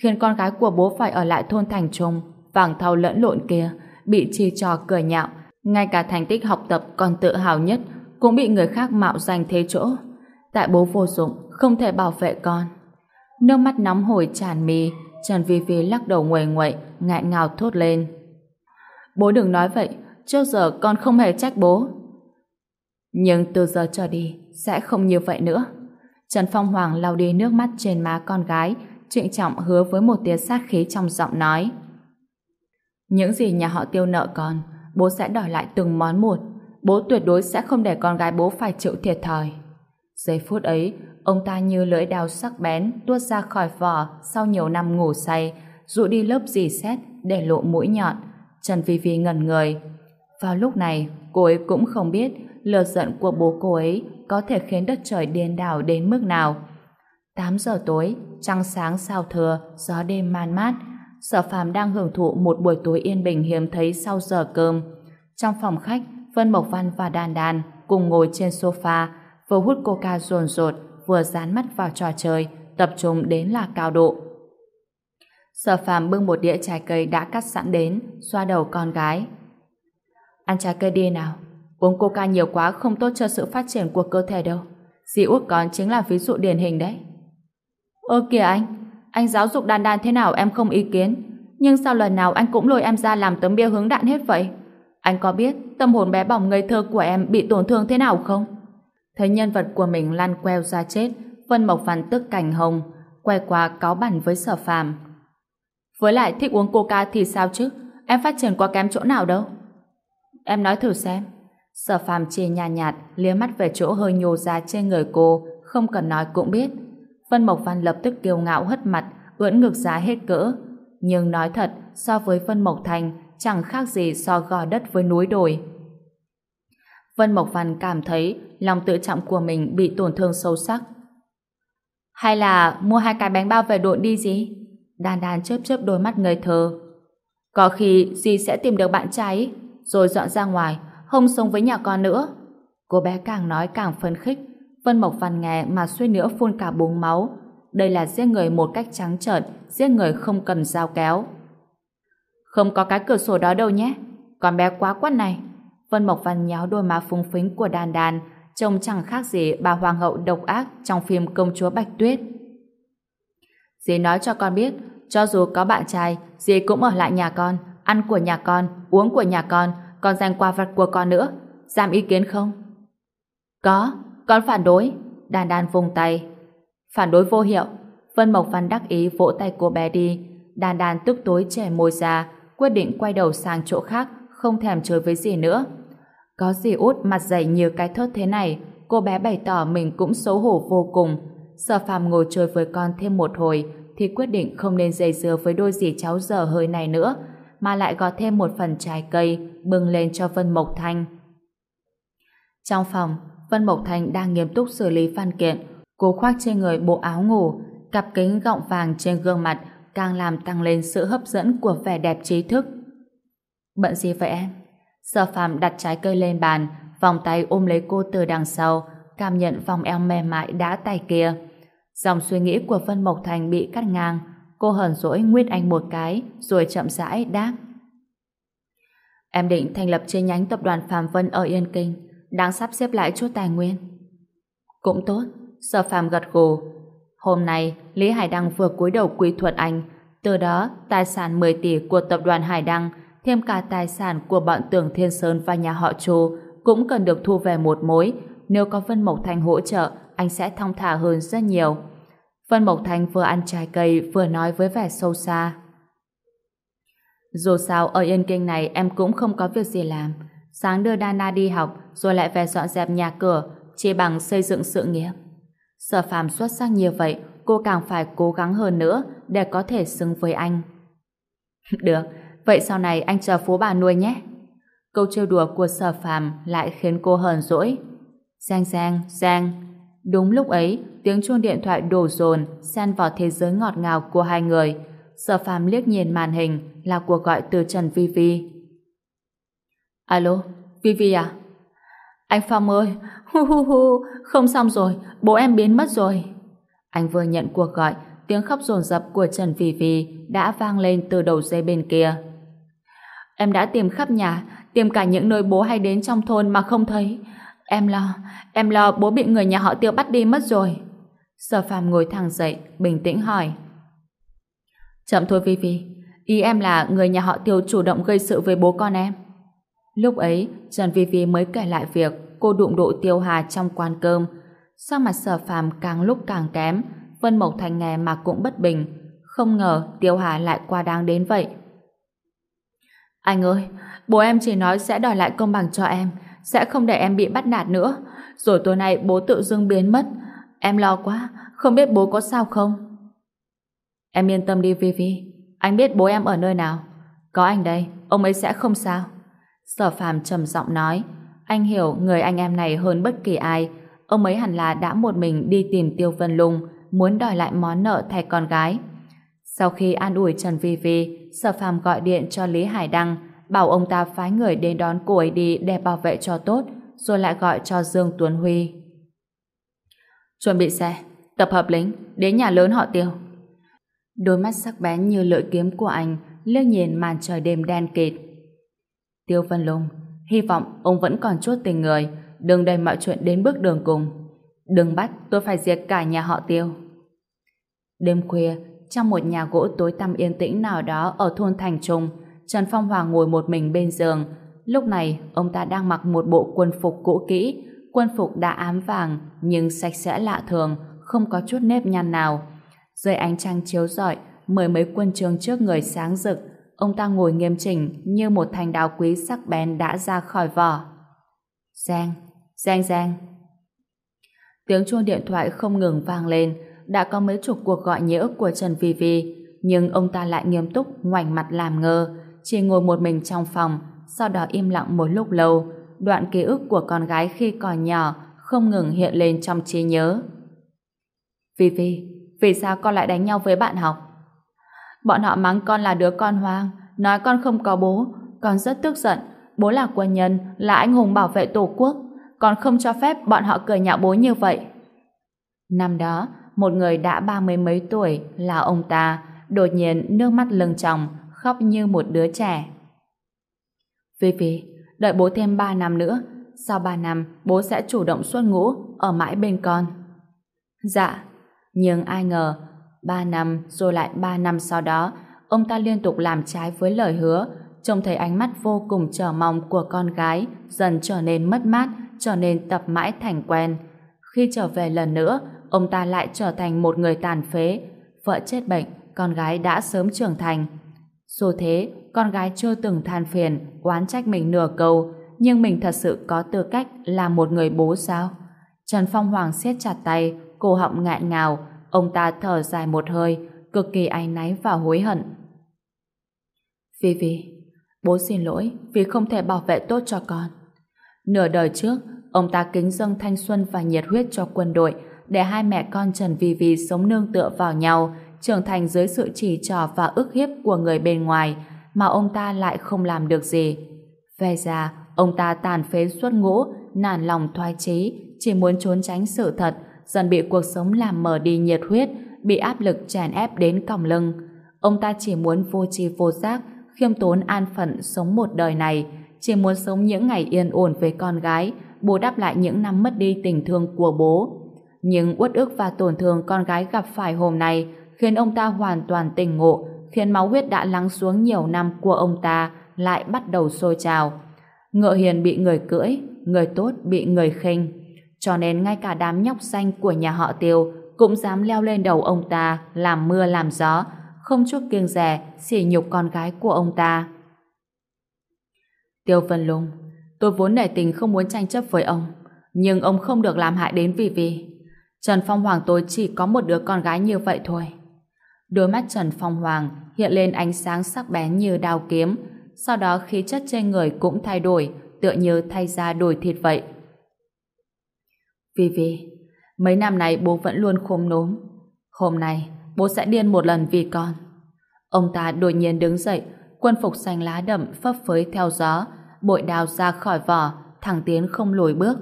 khiến con gái của bố phải ở lại thôn thành trung, vàng thau lẫn lộn kia, bị chi trò cười nhạo, ngay cả thành tích học tập còn tự hào nhất cũng bị người khác mạo danh thế chỗ. Tại bố vô dụng, không thể bảo vệ con. Nước mắt nóng hổi tràn mi, Trần Vi Vi lắc đầu nguầy nguậy, ngại ngào thốt lên. Bố đừng nói vậy, trước giờ con không hề trách bố. Nhưng từ giờ trở đi, sẽ không như vậy nữa. Trần Phong Hoàng lau đi nước mắt trên má con gái, trịnh trọng hứa với một tia sát khí trong giọng nói. Những gì nhà họ tiêu nợ con, bố sẽ đòi lại từng món một. Bố tuyệt đối sẽ không để con gái bố phải chịu thiệt thòi. Giây phút ấy, ông ta như lưỡi đao sắc bén tuốt ra khỏi vỏ sau nhiều năm ngủ say, dụ đi lớp dì xét để lộ mũi nhọn. Trần Vi Vi ngẩn người. Vào lúc này, cô ấy cũng không biết lừa giận của bố cô ấy có thể khiến đất trời điên đảo đến mức nào. 8 giờ tối, trăng sáng sao thừa, gió đêm man mát, Sở Phàm đang hưởng thụ một buổi tối yên bình hiếm thấy sau giờ cơm. Trong phòng khách, Vân Mộc Văn và đan đan cùng ngồi trên sofa, vừa hút coca rồn rột, vừa dán mắt vào trò chơi, tập trung đến là cao độ. Sở Phàm bưng một đĩa trái cây đã cắt sẵn đến, xoa đầu con gái. Ăn trái cây đi nào, uống coca nhiều quá không tốt cho sự phát triển của cơ thể đâu. Dì út con chính là ví dụ điển hình đấy. Ơ kìa anh, anh giáo dục đàn đàn thế nào em không ý kiến. Nhưng sao lần nào anh cũng lôi em ra làm tấm bia hướng đạn hết vậy? Anh có biết tâm hồn bé bỏng ngây thơ của em bị tổn thương thế nào không? Thấy nhân vật của mình lăn queo ra chết, Vân Mộc Văn tức cảnh hồng, quay qua cáo bản với sở phàm. Với lại thích uống coca thì sao chứ? Em phát triển quá kém chỗ nào đâu? Em nói thử xem. Sở phàm chê nhạt nhạt, liếc mắt về chỗ hơi nhô ra trên người cô, không cần nói cũng biết. Vân Mộc Văn lập tức kiêu ngạo hất mặt, ưỡn ngược giá hết cỡ. Nhưng nói thật, so với Vân Mộc Thành, chẳng khác gì so gò đất với núi đồi. Vân Mộc Văn cảm thấy lòng tự trọng của mình bị tổn thương sâu sắc. Hay là mua hai cái bánh bao về độn đi gì? Đan đan chớp chớp đôi mắt ngây thơ. Có khi dì sẽ tìm được bạn trai rồi dọn ra ngoài, không sống với nhà con nữa. Cô bé càng nói càng phấn khích, Vân Mộc Văn nghe mà suy nữa phun cả búng máu. Đây là giết người một cách trắng trợn, giết người không cần dao kéo. Không có cái cửa sổ đó đâu nhé. Con bé quá quát này. Vân Mộc Văn nhéo đôi má phúng phính của đàn đàn, trông chẳng khác gì bà hoàng hậu độc ác trong phim Công chúa Bạch Tuyết. Dì nói cho con biết, cho dù có bạn trai, dì cũng ở lại nhà con, ăn của nhà con, uống của nhà con, còn dành quà vặt của con nữa. giảm ý kiến không? Có, con phản đối. Đàn đàn vùng tay. Phản đối vô hiệu. Vân Mộc Văn đắc ý vỗ tay cô bé đi. Đàn đàn tức tối trẻ môi ra, quyết định quay đầu sang chỗ khác, không thèm chơi với gì nữa. Có gì út mặt dày như cái thớt thế này, cô bé bày tỏ mình cũng xấu hổ vô cùng. Sở phàm ngồi chơi với con thêm một hồi, thì quyết định không nên dây dưa với đôi dì cháu dở hơi này nữa, mà lại gọt thêm một phần trái cây, bưng lên cho Vân Mộc Thanh. Trong phòng, Vân Mộc Thành đang nghiêm túc xử lý văn kiện. Cô khoác trên người bộ áo ngủ, cặp kính gọng vàng trên gương mặt càng làm tăng lên sự hấp dẫn của vẻ đẹp trí thức. Bận gì vậy em? Sở phàm đặt trái cây lên bàn, vòng tay ôm lấy cô từ đằng sau, cảm nhận vòng eo mềm mại đã tay kia. Dòng suy nghĩ của Vân Mộc Thành bị cắt ngang, cô hờn dỗi nguyết anh một cái, rồi chậm rãi đáp. Em định thành lập chi nhánh tập đoàn Phạm Vân ở Yên Kinh đang sắp xếp lại chút tài nguyên. Cũng tốt, Sở Phạm gật gù. Hôm nay, Lý Hải Đăng vừa cúi đầu quy thuật anh, từ đó tài sản 10 tỷ của tập đoàn Hải Đăng thêm cả tài sản của bọn Tưởng Thiên Sơn và nhà họ Chu cũng cần được thu về một mối. Nếu có Vân Mộc Thành hỗ trợ, anh sẽ thong thả hơn rất nhiều. Vân Mộc Thành vừa ăn trái cây vừa nói với vẻ sâu xa. Dù sao, ở Yên Kinh này em cũng không có việc gì làm sáng đưa Dana đi học rồi lại về dọn dẹp nhà cửa chỉ bằng xây dựng sự nghiệp. Sở phàm xuất sắc như vậy cô càng phải cố gắng hơn nữa để có thể xứng với anh. Được, vậy sau này anh chờ phố bà nuôi nhé. Câu trêu đùa của sở phàm lại khiến cô hờn dỗi. Giang giang, giang. Đúng lúc ấy, tiếng chuông điện thoại đổ dồn xen vào thế giới ngọt ngào của hai người. Sở phàm liếc nhìn màn hình là cuộc gọi từ Trần Vi Vi. Alo, Vivi à? Anh Phong ơi, hu hu hu, không xong rồi, bố em biến mất rồi. Anh vừa nhận cuộc gọi, tiếng khóc rồn rập của Trần Vi Vi đã vang lên từ đầu dây bên kia. Em đã tìm khắp nhà, tìm cả những nơi bố hay đến trong thôn mà không thấy. Em lo, em lo bố bị người nhà họ tiêu bắt đi mất rồi. Sở phàm ngồi thẳng dậy, bình tĩnh hỏi. Chậm thôi Vi Vi, ý em là người nhà họ tiêu chủ động gây sự với bố con em. Lúc ấy, Trần Vi Vi mới kể lại việc cô đụng độ tiêu hà trong quán cơm. Sao mặt sở phàm càng lúc càng kém, Vân Mộc Thành nghe mà cũng bất bình. Không ngờ tiêu hà lại qua đáng đến vậy. Anh ơi, bố em chỉ nói sẽ đòi lại công bằng cho em, sẽ không để em bị bắt nạt nữa. Rồi tối nay bố tự dưng biến mất. Em lo quá, không biết bố có sao không? Em yên tâm đi vi vi anh biết bố em ở nơi nào. Có anh đây, ông ấy sẽ không sao. Sở phàm trầm giọng nói, anh hiểu người anh em này hơn bất kỳ ai. Ông ấy hẳn là đã một mình đi tìm Tiêu Vân Lung, muốn đòi lại món nợ thay con gái. Sau khi an ủi Trần Vi Vi, Sở Phàm gọi điện cho Lý Hải Đăng, bảo ông ta phái người đến đón cô ấy đi để bảo vệ cho tốt, rồi lại gọi cho Dương Tuấn Huy. Chuẩn bị xe, tập hợp lính, đến nhà lớn họ tiêu. Đôi mắt sắc bén như lưỡi kiếm của anh liếc nhìn màn trời đêm đen kịt. Tiêu Vân Lung, hy vọng ông vẫn còn chút tình người, đừng đẩy mọi chuyện đến bước đường cùng. Đừng bắt tôi phải diệt cả nhà họ Tiêu. Đêm khuya, trong một nhà gỗ tối tăm yên tĩnh nào đó ở thôn Thành Trung, Trần Phong Hoàng ngồi một mình bên giường. Lúc này, ông ta đang mặc một bộ quân phục cũ kỹ, quân phục đã ám vàng nhưng sạch sẽ lạ thường, không có chút nếp nhăn nào. Dưới ánh trăng chiếu rọi, mười mấy quân trường trước người sáng rực, ông ta ngồi nghiêm chỉnh như một thanh đao quý sắc bén đã ra khỏi vỏ. Giang, giang giang. Tiếng chuông điện thoại không ngừng vang lên, đã có mấy chục cuộc gọi nhỡ của Trần Vi Vi, nhưng ông ta lại nghiêm túc ngoảnh mặt làm ngơ, chỉ ngồi một mình trong phòng, sau đó im lặng một lúc lâu, đoạn ký ức của con gái khi còn nhỏ không ngừng hiện lên trong trí nhớ. Vi Vi, vì sao con lại đánh nhau với bạn học? Bọn họ mắng con là đứa con hoang, nói con không có bố, con rất tức giận, bố là quân nhân, là anh hùng bảo vệ tổ quốc, con không cho phép bọn họ cười nhạo bố như vậy. Năm đó, một người đã ba mươi mấy tuổi là ông ta, đột nhiên nước mắt lưng tròng, khóc như một đứa trẻ. Phi Phi, đợi bố thêm 3 năm nữa, sau 3 năm bố sẽ chủ động xuất ngũ, ở mãi bên con. Dạ, nhưng ai ngờ, 3 năm rồi lại 3 năm sau đó, ông ta liên tục làm trái với lời hứa, trông thấy ánh mắt vô cùng chờ mong của con gái dần trở nên mất mát, trở nên tập mãi thành quen. Khi trở về lần nữa, ông ta lại trở thành một người tàn phế. Vợ chết bệnh, con gái đã sớm trưởng thành. Dù thế, con gái chưa từng than phiền, oán trách mình nửa câu, nhưng mình thật sự có tư cách là một người bố sao? Trần Phong Hoàng siết chặt tay, cổ họng ngạn ngào, ông ta thở dài một hơi, cực kỳ áy náy và hối hận. Phi Phi, bố xin lỗi vì không thể bảo vệ tốt cho con. Nửa đời trước, ông ta kính dâng thanh xuân và nhiệt huyết cho quân đội để hai mẹ con Trần Vi Vi sống nương tựa vào nhau, trưởng thành dưới sự chỉ trò và ức hiếp của người bên ngoài, mà ông ta lại không làm được gì. Về già, ông ta tàn phế suốt ngũ, nản lòng thoái chí, chỉ muốn trốn tránh sự thật, dần bị cuộc sống làm mờ đi nhiệt huyết, bị áp lực chèn ép đến còng lưng. Ông ta chỉ muốn vô tri vô giác, khiêm tốn an phận sống một đời này, chỉ muốn sống những ngày yên ổn với con gái, bù đắp lại những năm mất đi tình thương của bố. Nhưng uất ức và tổn thương con gái gặp phải hôm nay khiến ông ta hoàn toàn tỉnh ngộ, khiến máu huyết đã lắng xuống nhiều năm của ông ta lại bắt đầu sôi trào. Ngựa hiền bị người cưỡi, người tốt bị người khinh. Cho nên ngay cả đám nhóc xanh của nhà họ Tiêu cũng dám leo lên đầu ông ta làm mưa làm gió, không chút kiêng dè sỉ nhục con gái của ông ta. Tiêu Vân Lung, tôi vốn nể tình không muốn tranh chấp với ông, nhưng ông không được làm hại đến vì vì. Trần Phong Hoàng tôi chỉ có một đứa con gái như vậy thôi. Đôi mắt Trần Phong Hoàng hiện lên ánh sáng sắc bén như đao kiếm, sau đó khí chất trên người cũng thay đổi, tựa như thay da đổi thịt vậy. Vì vì, mấy năm nay bố vẫn luôn khôm nốm. Hôm nay, bố sẽ điên một lần vì con. Ông ta đột nhiên đứng dậy, quân phục xanh lá đậm phấp phới theo gió, bội đào ra khỏi vỏ, thẳng tiến không lùi bước.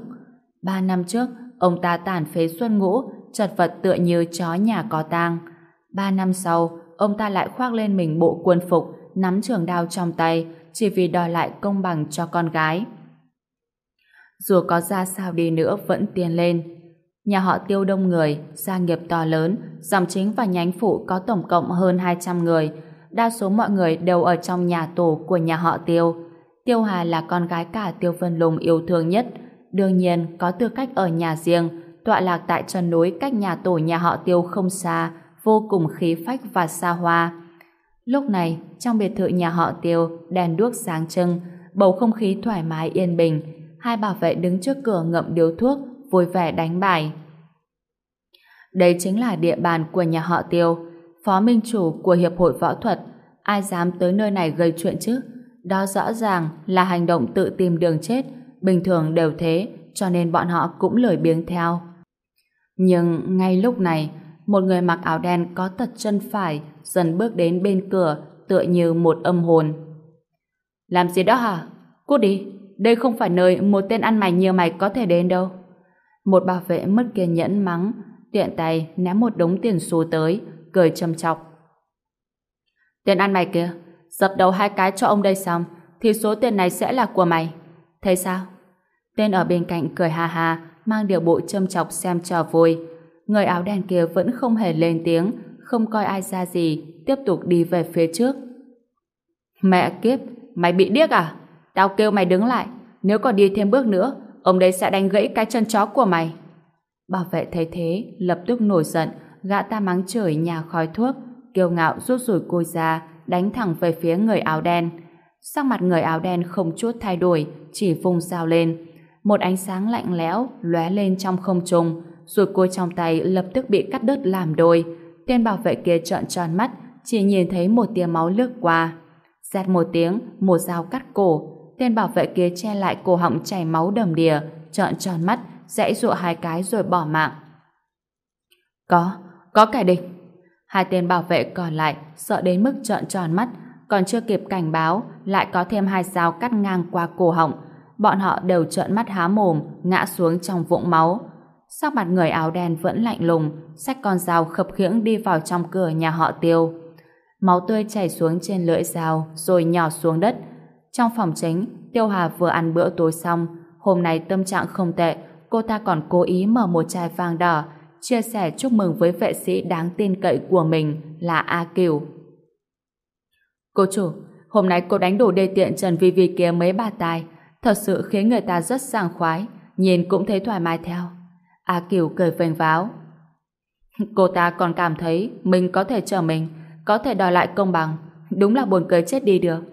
Ba năm trước, ông ta tàn phế xuân ngũ, chật vật tựa như chó nhà có tang. Ba năm sau, ông ta lại khoác lên mình bộ quân phục, nắm trường đao trong tay, chỉ vì đòi lại công bằng cho con gái. Dù có ra sao đi nữa vẫn tiến lên. Nhà họ tiêu đông người, gia nghiệp to lớn, dòng chính và nhánh phụ có tổng cộng hơn 200 người. Đa số mọi người đều ở trong nhà tổ của nhà họ tiêu. Tiêu Hà là con gái cả Tiêu Vân Lùng yêu thương nhất, đương nhiên có tư cách ở nhà riêng, tọa lạc tại chân núi cách nhà tổ nhà họ Tiêu không xa, vô cùng khí phách và xa hoa. Lúc này, trong biệt thự nhà họ Tiêu, đèn đuốc sáng trưng, bầu không khí thoải mái yên bình, hai bảo vệ đứng trước cửa ngậm điếu thuốc, vui vẻ đánh bài. Đây chính là địa bàn của nhà họ Tiêu, phó minh chủ của Hiệp hội Võ thuật, ai dám tới nơi này gây chuyện chứ? Đó rõ ràng là hành động tự tìm đường chết, bình thường đều thế, cho nên bọn họ cũng lười biếng theo. Nhưng ngay lúc này, một người mặc áo đen có tật chân phải dần bước đến bên cửa tựa như một âm hồn. Làm gì đó hả? Cút đi, đây không phải nơi một tên ăn mày như mày có thể đến đâu. Một bảo vệ mất kiên nhẫn mắng, tiện tay ném một đống tiền xu tới, cười châm chọc. Tên ăn mày kia, dập đầu hai cái cho ông đây xong, thì số tiền này sẽ là của mày. Thấy sao? Tên ở bên cạnh cười ha ha, mang điều bộ châm chọc xem trò vui. Người áo đen kia vẫn không hề lên tiếng, không coi ai ra gì, tiếp tục đi về phía trước. Mẹ kiếp, mày bị điếc à? Tao kêu mày đứng lại, nếu còn đi thêm bước nữa, ông đây sẽ đánh gãy cái chân chó của mày. Bảo vệ thấy thế, lập tức nổi giận, gã ta mắng chửi nhà khói thuốc, kiêu ngạo rút rủi côi ra, đánh thẳng về phía người áo đen. Sắc mặt người áo đen không chút thay đổi, chỉ vùng dao lên. Một ánh sáng lạnh lẽo lóe lên trong không trung, rồi côi trong tay lập tức bị cắt đứt làm đôi. Tên bảo vệ kia trợn tròn mắt, chỉ nhìn thấy một tia máu lướt qua. Rát một tiếng, một dao cắt cổ. Tên bảo vệ kia che lại cổ họng chảy máu đầm đìa, trợn tròn mắt, dãy dụa hai cái rồi bỏ mạng. Có, có kẻ địch. Hai tên bảo vệ còn lại sợ đến mức trợn tròn mắt, còn chưa kịp cảnh báo, lại có thêm hai dao cắt ngang qua cổ họng. Bọn họ đều trợn mắt há mồm, ngã xuống trong vũng máu. Sắc mặt người áo đen vẫn lạnh lùng, xách con dao khập khiễng đi vào trong cửa nhà họ tiêu. Máu tươi chảy xuống trên lưỡi dao, rồi nhỏ xuống đất. Trong phòng chính, Tiêu Hà vừa ăn bữa tối xong, hôm nay tâm trạng không tệ, cô ta còn cố ý mở một chai vàng đỏ, chia sẻ chúc mừng với vệ sĩ đáng tin cậy của mình là A Kiều. Cô chủ, hôm nay cô đánh đổ đê tiện Trần Vi Vi kia mấy ba tài, thật sự khiến người ta rất sảng khoái, nhìn cũng thấy thoải mái theo. A Kiều cười vênh váo. Cô ta còn cảm thấy mình có thể chờ mình, có thể đòi lại công bằng, đúng là buồn cười chết đi được.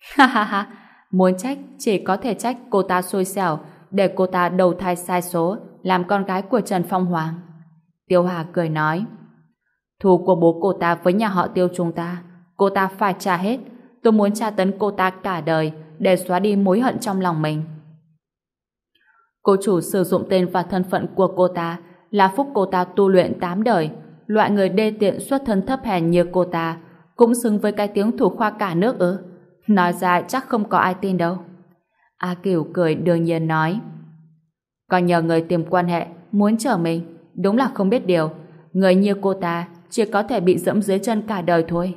Ha ha ha, muốn trách chỉ có thể trách cô ta xui xẻo để cô ta đầu thai sai số làm con gái của Trần Phong Hoàng. Tiêu Hà cười nói Thù của bố cô ta với nhà họ tiêu chúng ta cô ta phải trả hết tôi muốn tra tấn cô ta cả đời để xóa đi mối hận trong lòng mình. Cô chủ sử dụng tên và thân phận của cô ta là phúc cô ta tu luyện tám đời loại người đê tiện xuất thân thấp hèn như cô ta cũng xứng với cái tiếng thủ khoa cả nước ư nói ra chắc không có ai tin đâu. A Kiều cười đương nhiên nói. Còn nhờ người tìm quan hệ, muốn trở mình, đúng là không biết điều. Người như cô ta chỉ có thể bị dẫm dưới chân cả đời thôi.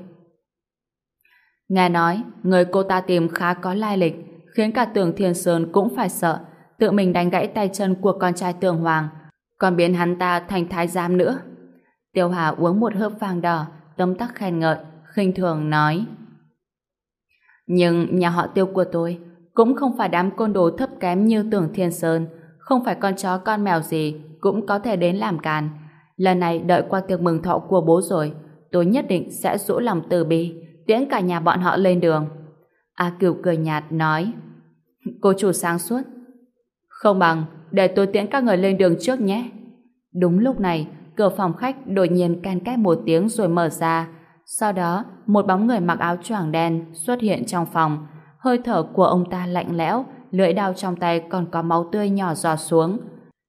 Nghe nói, người cô ta tìm khá có lai lịch, khiến cả tưởng Thiên Sơn cũng phải sợ, tự mình đánh gãy tay chân của con trai tường Hoàng, còn biến hắn ta thành thái giám nữa. Tiêu Hà uống một hớp vàng đỏ tâm tắc khen ngợi, khinh thường nói nhưng nhà họ tiêu của tôi cũng không phải đám côn đồ thấp kém như tưởng Thiên Sơn không phải con chó con mèo gì cũng có thể đến làm càn. Lần này đợi qua tiệc mừng thọ của bố rồi, tôi nhất định sẽ rũ lòng từ bi, tiễn cả nhà bọn họ lên đường. A Kiều cười nhạt nói, cô chủ sáng suốt. Không bằng, để tôi tiễn các người lên đường trước nhé. Đúng lúc này, cửa phòng khách đột nhiên can két một tiếng rồi mở ra. Sau đó, một bóng người mặc áo choàng đen xuất hiện trong phòng. Hơi thở của ông ta lạnh lẽo, lưỡi đao trong tay còn có máu tươi nhỏ giọt xuống.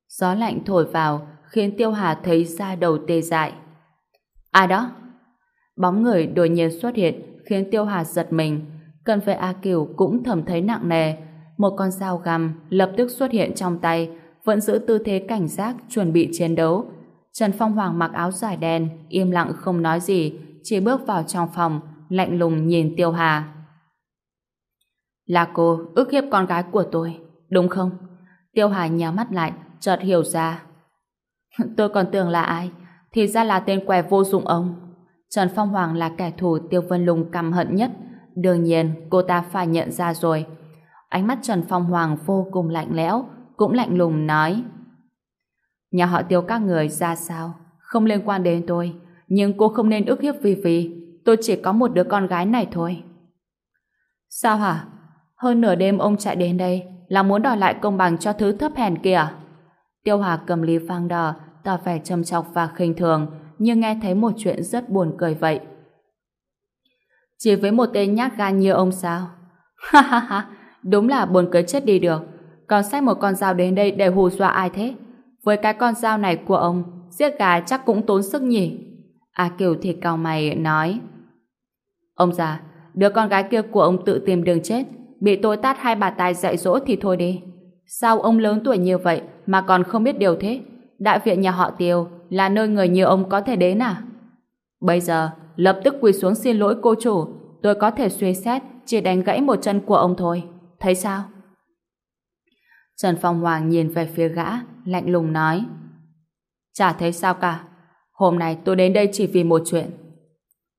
Gió lạnh thổi vào, khiến Tiêu Hà thấy da đầu tê dại. Ai đó? Bóng người đột nhiên xuất hiện, khiến Tiêu Hà giật mình. Cần phải A Kiều cũng thầm thấy nặng nề. Một con dao găm lập tức xuất hiện trong tay, vẫn giữ tư thế cảnh giác, chuẩn bị chiến đấu. Trần Phong Hoàng mặc áo dài đen, im lặng không nói gì, chỉ bước vào trong phòng, lạnh lùng nhìn Tiêu Hà. Là cô ức hiếp con gái của tôi, đúng không? Tiêu Hà nhắm mắt lại, chợt hiểu ra. Tôi còn tưởng là ai? Thì ra là tên què vô dụng ông. Trần Phong Hoàng là kẻ thù Tiêu Vân Lùng căm hận nhất. Đương nhiên, cô ta phải nhận ra rồi. Ánh mắt Trần Phong Hoàng vô cùng lạnh lẽo, cũng lạnh lùng nói. Nhà họ Tiêu các người ra sao? Không liên quan đến tôi. Nhưng cô không nên ức hiếp Vi Vi. Tôi chỉ có một đứa con gái này thôi. Sao hả? Hơn nửa đêm ông chạy đến đây là muốn đòi lại công bằng cho thứ thấp hèn kia Tiêu Hà cầm ly vang đỏ, tỏ vẻ châm chọc và khinh thường, nhưng nghe thấy một chuyện rất buồn cười vậy. Chỉ với một tên nhát gan như ông sao? Ha ha ha, đúng là buồn cười chết đi được. Còn xách một con dao đến đây để hù dọa ai thế? Với cái con dao này của ông, giết gà chắc cũng tốn sức nhỉ? À, A Kiều thì cao mày nói. Ông già, đứa con gái kia của ông tự tìm đường chết, bị tôi tát hai bà tài dạy dỗ thì thôi đi. Sao ông lớn tuổi như vậy mà còn không biết điều thế? Đại viện nhà họ Tiêu là nơi người như ông có thể đến à? Bây giờ, lập tức quỳ xuống xin lỗi cô chủ. Tôi có thể suy xét chỉ đánh gãy một chân của ông thôi. Thấy sao? Trần Phong Hoàng nhìn về phía gã, lạnh lùng nói. Chả thấy sao cả. Hôm nay tôi đến đây chỉ vì một chuyện.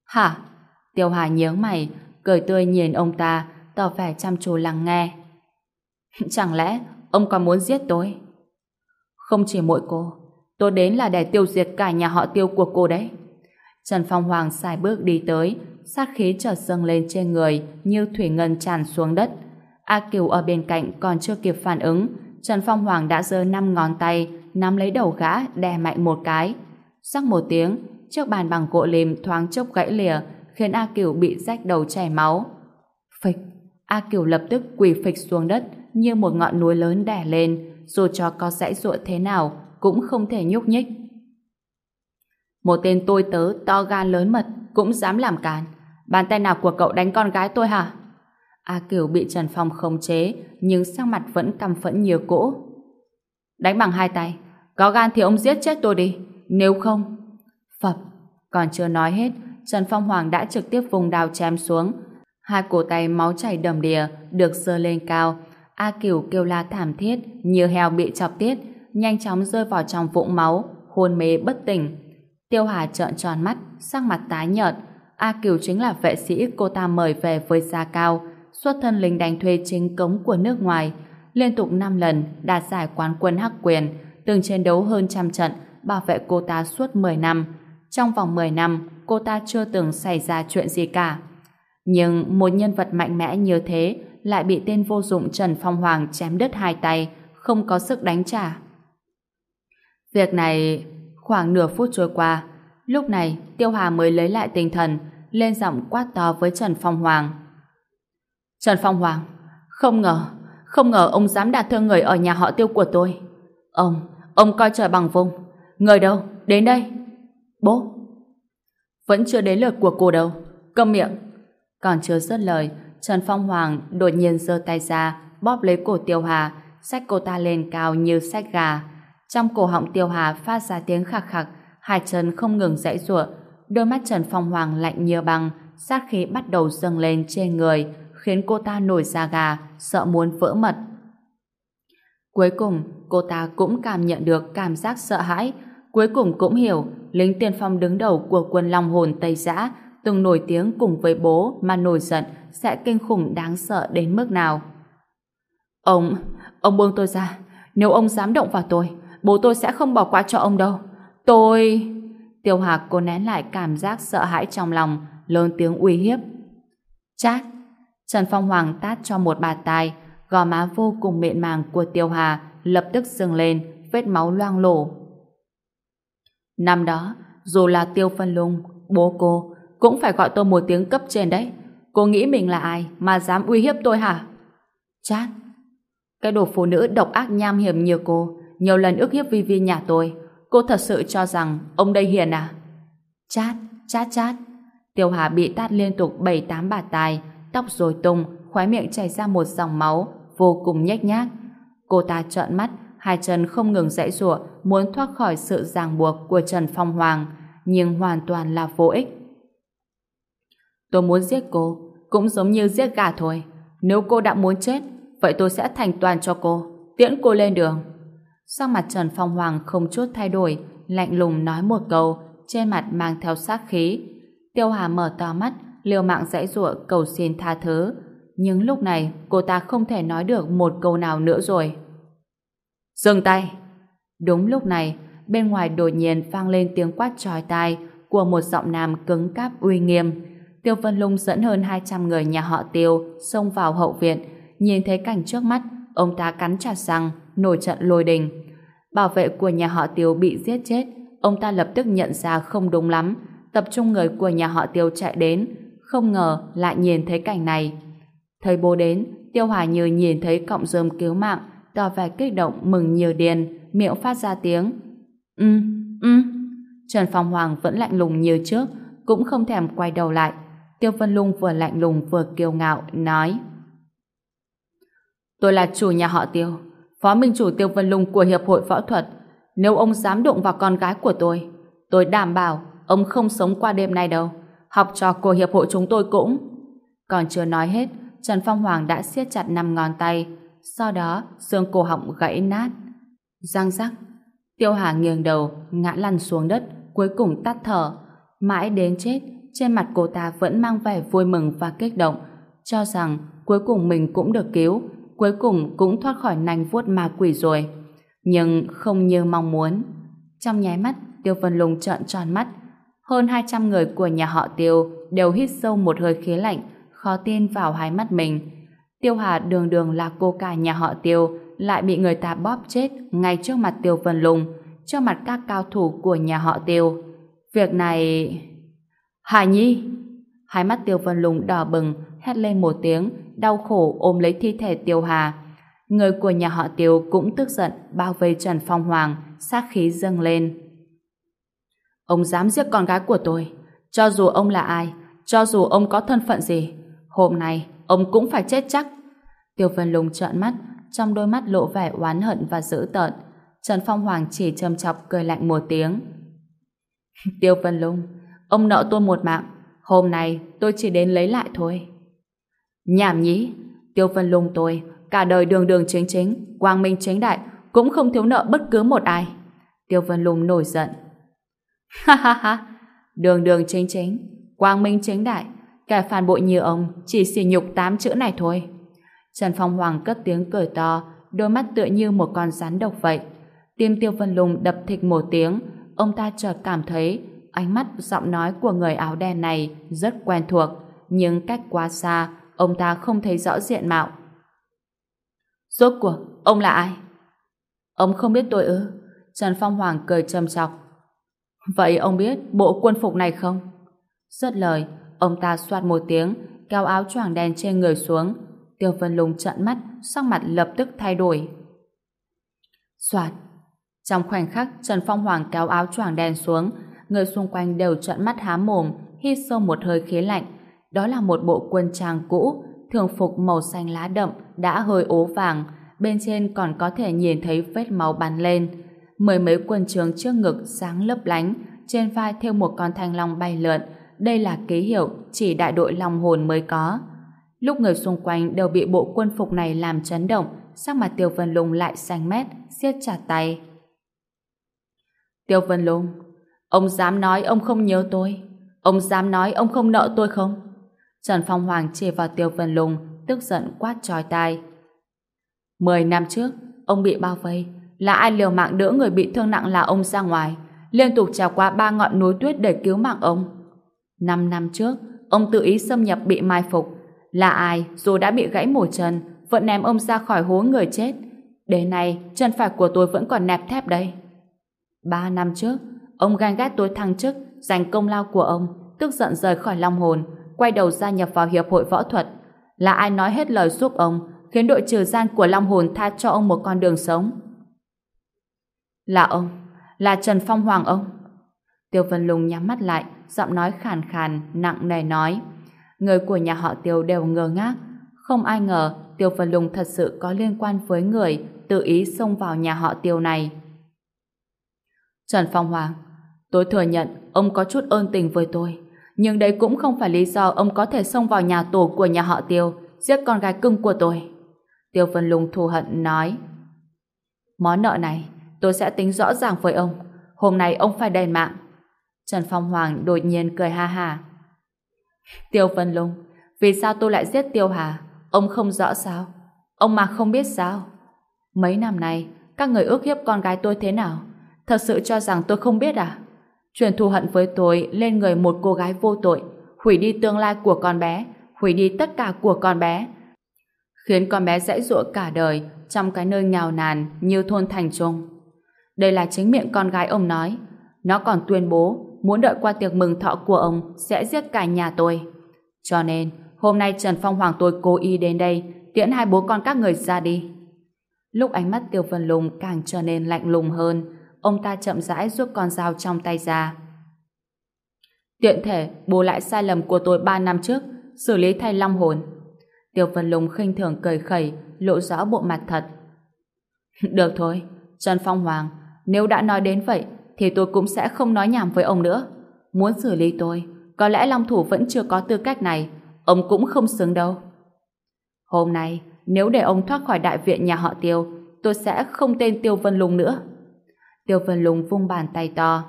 Hả? Tiêu Hà nhớ mày, cười tươi nhìn ông ta, tỏ vẻ chăm chú lắng nghe. Chẳng lẽ ông còn muốn giết tôi? Không chỉ mỗi cô, tôi đến là để tiêu diệt cả nhà họ tiêu của cô đấy. Trần Phong Hoàng xài bước đi tới, sát khí trở dâng lên trên người như thủy ngân tràn xuống đất. A Kiều ở bên cạnh còn chưa kịp phản ứng, Trần Phong Hoàng đã giơ năm ngón tay, nắm lấy đầu gã, đè mạnh một cái. Sắc một tiếng, chiếc bàn bằng gỗ lim thoáng chốc gãy lìa, khiến A Kiều bị rách đầu chảy máu. Phịch, A Kiều lập tức quỳ phịch xuống đất như một ngọn núi lớn đè lên, dù cho có dãy ruộng thế nào cũng không thể nhúc nhích. Một tên tôi tớ to gan lớn mật cũng dám làm càn. Bàn tay nào của cậu đánh con gái tôi hả? A Kiều bị Trần Phong khống chế nhưng sắc mặt vẫn căm phẫn như cũ. Đánh bằng hai tay. Có gan thì ông giết chết tôi đi. Nếu không... Phập. Còn chưa nói hết, Trần Phong Hoàng đã trực tiếp vùng đào chém xuống. Hai cổ tay máu chảy đầm đìa được giơ lên cao. A Kiều kêu la thảm thiết như heo bị chọc tiết, nhanh chóng rơi vào trong vũng máu, hôn mê bất tỉnh. Tiêu Hà trợn tròn mắt, sắc mặt tái nhợt. A Kiều chính là vệ sĩ cô ta mời về với giá cao, xuất thân lính đánh thuê chính cống của nước ngoài, liên tục 5 lần đạt giải quán quân hắc quyền, từng chiến đấu hơn trăm trận, bảo vệ cô ta suốt 10 năm. Trong vòng 10 năm, cô ta chưa từng xảy ra chuyện gì cả. Nhưng một nhân vật mạnh mẽ như thế lại bị tên vô dụng Trần Phong Hoàng chém đứt hai tay, không có sức đánh trả. Việc này khoảng nửa phút trôi qua, lúc này Tiêu Hà mới lấy lại tinh thần, lên giọng quát to với Trần Phong Hoàng. Trần Phong Hoàng, không ngờ, không ngờ ông dám đả thương người ở nhà họ Tiêu của tôi. Ông, ông coi trời bằng vùng. Người đâu? Đến đây. Bố. Vẫn chưa đến lượt của cô đâu. Câm miệng. Còn chưa dứt lời, Trần Phong Hoàng đột nhiên giơ tay ra, bóp lấy cổ Tiêu Hà, xách cô ta lên cao như xách gà. Trong cổ họng Tiêu Hà phát ra tiếng khạc khạc, hai chân không ngừng dãy giụa, đôi mắt Trần Phong Hoàng lạnh như băng, sát khí bắt đầu dâng lên trên người, khiến cô ta nổi da gà, sợ muốn vỡ mật. Cuối cùng, cô ta cũng cảm nhận được cảm giác sợ hãi, cuối cùng cũng hiểu lính tiên phong đứng đầu của quân Long Hồn Tây Giã từng nổi tiếng cùng với bố mà nổi giận sẽ kinh khủng đáng sợ đến mức nào. Ông, ông buông tôi ra. Nếu ông dám động vào tôi, bố tôi sẽ không bỏ qua cho ông đâu. Tôi... Tiêu Hạc cô nén lại cảm giác sợ hãi trong lòng, lớn tiếng uy hiếp. Chát! Trần Phong Hoàng tát cho một bà tài, gò má vô cùng mịn màng của Tiêu Hà lập tức dừng lên, vết máu loang lổ. Năm đó, dù là Tiêu Phân Lung, bố cô, cũng phải gọi tôi một tiếng cấp trên đấy. Cô nghĩ mình là ai mà dám uy hiếp tôi hả? Chát! Cái đồ phụ nữ độc ác nham hiểm như cô, nhiều lần ức hiếp Vi Vi nhà tôi. Cô thật sự cho rằng ông đây hiền à? Chát! Chát chát! Tiêu Hà bị tát liên tục 7-8 bà tài, tóc rồi tung, khóe miệng chảy ra một dòng máu, vô cùng nhếch nhác. Cô ta trợn mắt, hai chân không ngừng dãy giụa, muốn thoát khỏi sự ràng buộc của Trần Phong Hoàng, nhưng hoàn toàn là vô ích. Tôi muốn giết cô, cũng giống như giết gà thôi. Nếu cô đã muốn chết, vậy tôi sẽ thành toàn cho cô. tiễn cô lên đường. Sắc mặt Trần Phong Hoàng không chút thay đổi, lạnh lùng nói một câu, trên mặt mang theo sát khí. Tiêu Hà mở to mắt, liều mạng dãy giụa cầu xin tha thứ. Nhưng lúc này, cô ta không thể nói được một câu nào nữa rồi. Dừng tay! Đúng lúc này, bên ngoài đột nhiên vang lên tiếng quát chói tai của một giọng nam cứng cáp uy nghiêm. Tiêu Vân Lung dẫn hơn 200 người nhà họ Tiêu xông vào hậu viện, nhìn thấy cảnh trước mắt, ông ta cắn chặt răng, nổi trận lôi đình. Bảo vệ của nhà họ Tiêu bị giết chết, ông ta lập tức nhận ra không đúng lắm, tập trung người của nhà họ Tiêu chạy đến, không ngờ lại nhìn thấy cảnh này. Thấy bố đến, Tiêu Hòa Như nhìn thấy cọng rơm cứu mạng, tỏ vẻ kích động mừng nhiều điền, miệng phát ra tiếng. Ừ, ừ. Trần Phong Hoàng vẫn lạnh lùng như trước, cũng không thèm quay đầu lại. Tiêu Vân Lung vừa lạnh lùng vừa kiêu ngạo, nói Tôi là chủ nhà họ Tiêu, phó minh chủ Tiêu Vân Lung của Hiệp hội Võ thuật. Nếu ông dám đụng vào con gái của tôi, tôi đảm bảo ông không sống qua đêm nay đâu. Học trò của Hiệp hội chúng tôi cũng... Còn chưa nói hết, Trần Phong Hoàng đã siết chặt năm ngón tay, sau đó xương cổ họng gãy nát. giang rắc, Tiêu Hà nghiêng đầu, ngã lăn xuống đất, cuối cùng tắt thở. Mãi đến chết, trên mặt cô ta vẫn mang vẻ vui mừng và kích động, cho rằng cuối cùng mình cũng được cứu, cuối cùng cũng thoát khỏi nành vuốt ma quỷ rồi. Nhưng không như mong muốn. Trong nháy mắt, Tiêu Vân Lùng trợn tròn mắt. Hơn 200 người của nhà họ Tiêu đều hít sâu một hơi khí lạnh, khó tin vào hai mắt mình. Tiêu Hà đường đường là cô cả nhà họ Tiêu, lại bị người ta bóp chết ngay trước mặt Tiêu Vân Lùng, trước mặt các cao thủ của nhà họ Tiêu. Việc này... Hải Nhi! Hai mắt Tiêu Vân Lùng đỏ bừng, hét lên một tiếng, đau khổ ôm lấy thi thể Tiêu Hà. Người của nhà họ Tiêu cũng tức giận bao vây Trần Phong Hoàng, sát khí dâng lên. Ông dám giết con gái của tôi. Cho dù ông là ai, cho dù ông có thân phận gì, hôm nay ông cũng phải chết chắc. Tiêu Vân Lùng trợn mắt, trong đôi mắt lộ vẻ oán hận và dữ tợn. Trần Phong Hoàng chỉ châm chọc cười lạnh một tiếng. Tiêu Vân Lung, ông nợ tôi một mạng, hôm nay tôi chỉ đến lấy lại thôi. Nhảm nhí, Tiêu Vân Lung tôi, cả đời đường đường chính chính, quang minh chính đại, cũng không thiếu nợ bất cứ một ai. Tiêu Vân Lung nổi giận. Ha ha ha, đường đường chính chính, quang minh chính đại, kẻ phản bội như ông chỉ xỉ nhục tám chữ này thôi. Trần Phong Hoàng cất tiếng cười to, đôi mắt tựa như một con rắn độc vậy. Tim Tiêu Vân Lùng đập thịch một tiếng, ông ta chợt cảm thấy ánh mắt giọng nói của người áo đen này rất quen thuộc, nhưng cách quá xa, ông ta không thấy rõ diện mạo. Rốt cuộc, ông là ai? Ông không biết tôi ư? Trần Phong Hoàng cười trầm chọc. Vậy ông biết bộ quân phục này không? Rất lời, ông ta soạt một tiếng, kéo áo choàng đen trên người xuống, Tiêu Vân Lùng trợn mắt, sắc mặt lập tức thay đổi. Soạt. Trong khoảnh khắc, Trần Phong Hoàng kéo áo choàng đen xuống, người xung quanh đều trợn mắt há mồm, hít sâu một hơi khí lạnh. Đó là một bộ quân trang cũ, thường phục màu xanh lá đậm, đã hơi ố vàng, bên trên còn có thể nhìn thấy vết máu bắn lên. Mười mấy quân trường trước ngực sáng lấp lánh, trên vai thêu một con thanh long bay lượn. Đây là ký hiệu chỉ đại đội lòng hồn mới có. Lúc người xung quanh đều bị bộ quân phục này làm chấn động, sắc mặt Tiêu Vân Lung lại xanh mét, siết chặt tay. Tiêu Vân Lung, ông dám nói ông không nhớ tôi? Ông dám nói ông không nợ tôi không? Trần Phong Hoàng chỉ vào Tiêu Vân Lung, tức giận quát trói tai. Mười năm trước, ông bị bao vây, là ai liều mạng đỡ người bị thương nặng là ông ra ngoài, liên tục trèo qua ba ngọn núi tuyết để cứu mạng ông. Năm năm trước, ông tự ý xâm nhập bị mai phục, là ai dù đã bị gãy một chân vẫn ném ông ra khỏi hố người chết. Đến nay chân phải của tôi vẫn còn nẹp thép đây ba năm trước ông ganh ghét tôi thăng chức giành công lao của ông tức giận rời khỏi long hồn quay đầu gia nhập vào hiệp hội võ thuật. Là ai nói hết lời giúp ông khiến đội trừ gian của long hồn tha cho ông một con đường sống? Là ông là Trần Phong Hoàng ông. Tiêu Vân Lùng nhắm mắt lại giọng nói khàn khàn nặng nề nói Người của nhà họ Tiêu đều ngơ ngác. Không ai ngờ Tiêu Vân Lung thật sự có liên quan với người tự ý xông vào nhà họ Tiêu này. Trần Phong Hoàng, tôi thừa nhận ông có chút ơn tình với tôi. Nhưng đây cũng không phải lý do ông có thể xông vào nhà tổ của nhà họ Tiêu, giết con gái cưng của tôi. Tiêu Vân Lung thù hận nói. Món nợ này, tôi sẽ tính rõ ràng với ông. Hôm nay ông phải đền mạng. Trần Phong Hoàng đột nhiên cười ha ha. Tiêu Vân Lung, vì sao tôi lại giết Tiêu Hà? Ông không rõ sao? Ông mà không biết sao? Mấy năm nay, các người ước hiếp con gái tôi thế nào? Thật sự cho rằng tôi không biết à? Truyền thù hận với tôi lên người một cô gái vô tội, hủy đi tương lai của con bé, hủy đi tất cả của con bé, khiến con bé dãy dụa cả đời trong cái nơi nghèo nàn như thôn thành trung. Đây là chính miệng con gái ông nói. Nó còn tuyên bố muốn đợi qua tiệc mừng thọ của ông sẽ giết cả nhà tôi. Cho nên, hôm nay Trần Phong Hoàng tôi cố ý đến đây tiễn hai bố con các người ra đi. Lúc ánh mắt Tiêu Vân Lùng càng trở nên lạnh lùng hơn, ông ta chậm rãi rút con dao trong tay ra. Tiện thể bù lại sai lầm của tôi ba năm trước, xử lý thay long hồn. Tiêu Vân Lùng khinh thường cười khẩy, lộ rõ bộ mặt thật. Được thôi, Trần Phong Hoàng, nếu đã nói đến vậy, thì tôi cũng sẽ không nói nhảm với ông nữa. Muốn xử lý tôi, có lẽ Long Thủ vẫn chưa có tư cách này, ông cũng không xứng đâu. Hôm nay, nếu để ông thoát khỏi đại viện nhà họ Tiêu, tôi sẽ không tên Tiêu Vân Lùng nữa. Tiêu Vân Lùng vung bàn tay to.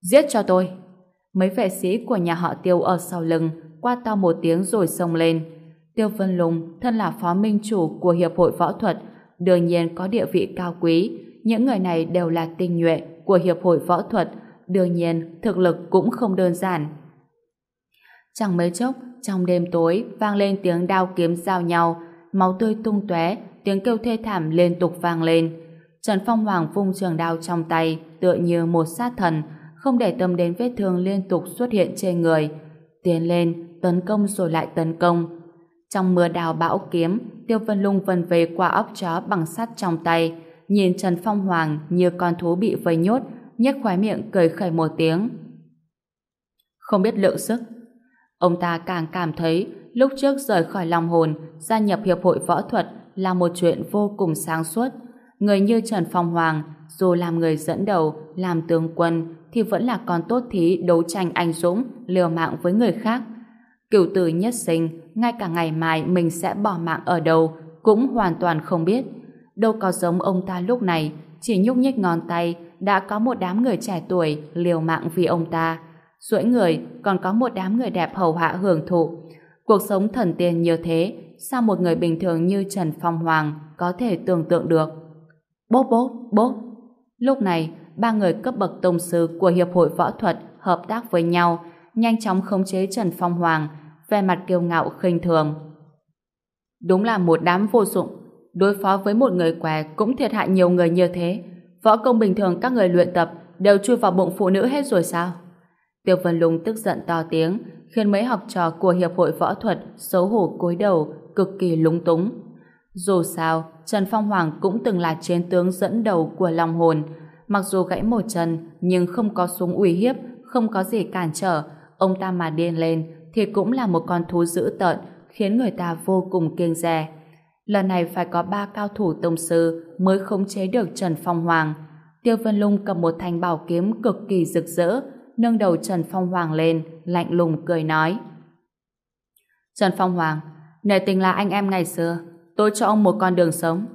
Giết cho tôi! Mấy vệ sĩ của nhà họ Tiêu ở sau lưng qua to một tiếng rồi xông lên. Tiêu Vân Lùng thân là phó minh chủ của Hiệp hội Võ thuật, đương nhiên có địa vị cao quý. Những người này đều là tinh nhuệ của Hiệp hội Võ thuật, đương nhiên thực lực cũng không đơn giản. Chẳng mấy chốc, trong đêm tối vang lên tiếng đao kiếm giao nhau, máu tươi tung tóe, tiếng kêu thê thảm liên tục vang lên. Trần Phong Hoàng vung trường đao trong tay, tựa như một sát thần, không để tâm đến vết thương liên tục xuất hiện trên người. Tiến lên, tấn công rồi lại tấn công. Trong mưa đào bão kiếm, Tiêu Vân Lung vần về qua óc chó bằng sắt trong tay, nhìn Trần Phong Hoàng như con thú bị vây nhốt, nhếch khóe miệng cười khẩy một tiếng. Không biết lượng sức. Ông ta càng cảm thấy lúc trước rời khỏi lòng hồn, gia nhập hiệp hội võ thuật là một chuyện vô cùng sáng suốt. Người như Trần Phong Hoàng, dù làm người dẫn đầu, làm tướng quân, thì vẫn là con tốt thí đấu tranh anh dũng, liều mạng với người khác. Cửu tử nhất sinh, ngay cả ngày mai mình sẽ bỏ mạng ở đâu, cũng hoàn toàn không biết. Đâu có giống ông ta lúc này, chỉ nhúc nhích ngón tay, đã có một đám người trẻ tuổi liều mạng vì ông ta. duỗi người còn có một đám người đẹp hầu hạ hưởng thụ. Cuộc sống thần tiên như thế, sao một người bình thường như Trần Phong Hoàng có thể tưởng tượng được? Bốp bốp, bốp. Lúc này, ba người cấp bậc tông sư của Hiệp hội Võ thuật hợp tác với nhau, nhanh chóng khống chế Trần Phong Hoàng, về mặt kiêu ngạo khinh thường. Đúng là một đám vô dụng, đối phó với một người què cũng thiệt hại nhiều người như thế. Võ công bình thường các người luyện tập đều chui vào bụng phụ nữ hết rồi sao? Tiêu Vân Lung tức giận to tiếng, khiến mấy học trò của Hiệp hội Võ thuật xấu hổ cúi đầu, cực kỳ lúng túng. Dù sao, Trần Phong Hoàng cũng từng là chiến tướng dẫn đầu của Long Hồn. Mặc dù gãy một chân, nhưng không có súng uy hiếp, không có gì cản trở. Ông ta mà điên lên, thì cũng là một con thú dữ tợn, khiến người ta vô cùng kiêng dè. Lần này phải có ba cao thủ tông sư mới khống chế được Trần Phong Hoàng. Tiêu Vân Lung cầm một thanh bảo kiếm cực kỳ rực rỡ, nâng đầu Trần Phong Hoàng lên, lạnh lùng cười nói. Trần Phong Hoàng, nể tình là anh em ngày xưa, tôi cho ông một con đường sống.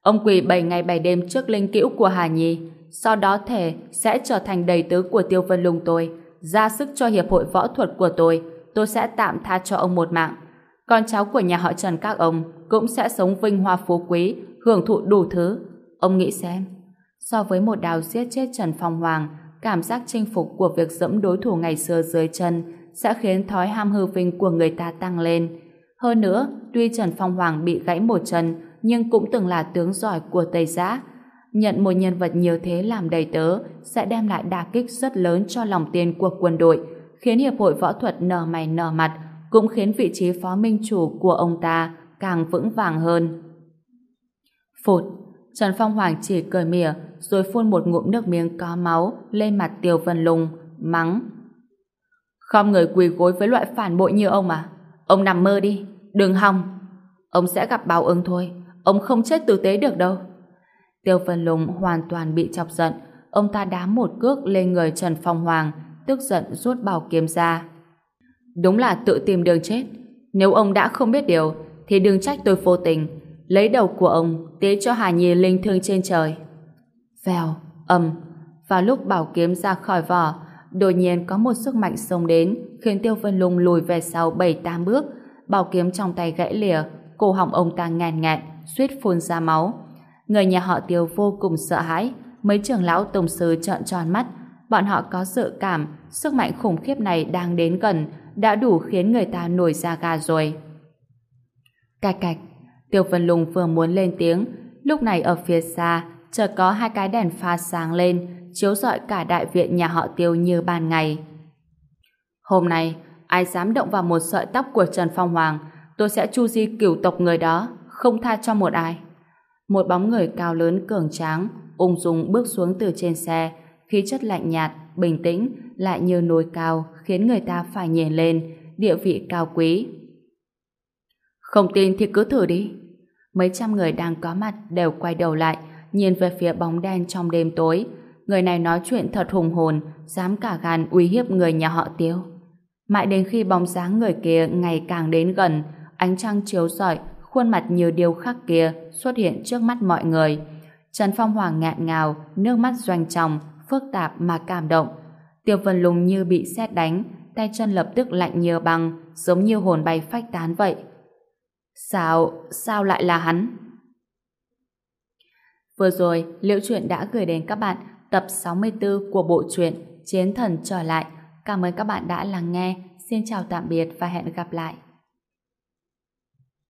Ông quỳ 7 ngày 7 đêm trước linh cữu của Hà Nhi, sau đó thể sẽ trở thành đầy tứ của Tiêu Vân Lung tôi, ra sức cho hiệp hội võ thuật của tôi, tôi sẽ tạm tha cho ông một mạng. Con cháu của nhà họ Trần các ông cũng sẽ sống vinh hoa phú quý, hưởng thụ đủ thứ. Ông nghĩ xem, so với một đào giết chết Trần Phong Hoàng, cảm giác chinh phục của việc dẫm đối thủ ngày xưa dưới chân sẽ khiến thói ham hư vinh của người ta tăng lên. Hơn nữa, tuy Trần Phong Hoàng bị gãy một chân, nhưng cũng từng là tướng giỏi của Tây Giã. Nhận một nhân vật nhiều thế làm đầy tớ sẽ đem lại đả kích rất lớn cho lòng tiền của quân đội, khiến Hiệp hội Võ thuật nở mày nở mặt, cũng khiến vị trí phó minh chủ của ông ta càng vững vàng hơn. Phụt, Trần Phong Hoàng chỉ cười mỉa, rồi phun một ngụm nước miếng có máu lên mặt Tiêu Vân Lùng, mắng. Không người quỳ gối với loại phản bội như ông à? Ông nằm mơ đi, đừng hòng. Ông sẽ gặp báo ứng thôi, ông không chết tử tế được đâu. Tiêu Vân Lùng hoàn toàn bị chọc giận, ông ta đá một cước lên người Trần Phong Hoàng, tức giận rút bảo kiếm ra. Đúng là tự tìm đường chết. Nếu ông đã không biết điều, thì đừng trách tôi vô tình. lấy đầu của ông tế cho Hà Nhi linh thương trên trời. Vèo, ầm, vào lúc bảo kiếm ra khỏi vỏ, đột nhiên có một sức mạnh xông đến, khiến Tiêu Vân Lung lùi về sau bảy tám bước, bảo kiếm trong tay gãy lìa, cổ họng ông ta ngàn ngạn, suýt phun ra máu. Người nhà họ Tiêu vô cùng sợ hãi, mấy trưởng lão tổng sư trợn tròn mắt, bọn họ có dự cảm sức mạnh khủng khiếp này đang đến gần, đã đủ khiến người ta nổi da gà rồi. Cạch cạch, Tiêu Vân Lùng vừa muốn lên tiếng, lúc này ở phía xa, chợt có hai cái đèn pha sáng lên, chiếu rọi cả đại viện nhà họ Tiêu như ban ngày. Hôm nay, ai dám động vào một sợi tóc của Trần Phong Hoàng, tôi sẽ chu di cửu tộc người đó, không tha cho một ai. Một bóng người cao lớn cường tráng, ung dung bước xuống từ trên xe, khí chất lạnh nhạt, bình tĩnh, lại như núi cao, khiến người ta phải nhìn lên, địa vị cao quý. Không tin thì cứ thử đi. Mấy trăm người đang có mặt đều quay đầu lại, nhìn về phía bóng đen trong đêm tối. Người này nói chuyện thật hùng hồn, dám cả gan uy hiếp người nhà họ tiêu. Mãi đến khi bóng dáng người kia ngày càng đến gần, ánh trăng chiếu rọi, khuôn mặt như điêu khắc kia xuất hiện trước mắt mọi người. Trần Phong Hoàng ngạn ngào, nước mắt doanh trọng, phức tạp mà cảm động. Tiêu Vân Lùng như bị sét đánh, tay chân lập tức lạnh như băng, giống như hồn bay phách tán vậy. Sao, sao lại là hắn? Vừa rồi, Liễu Chuyện đã gửi đến các bạn tập 64 của bộ truyện Chiến Thần Trở Lại. Cảm ơn các bạn đã lắng nghe. Xin chào tạm biệt và hẹn gặp lại.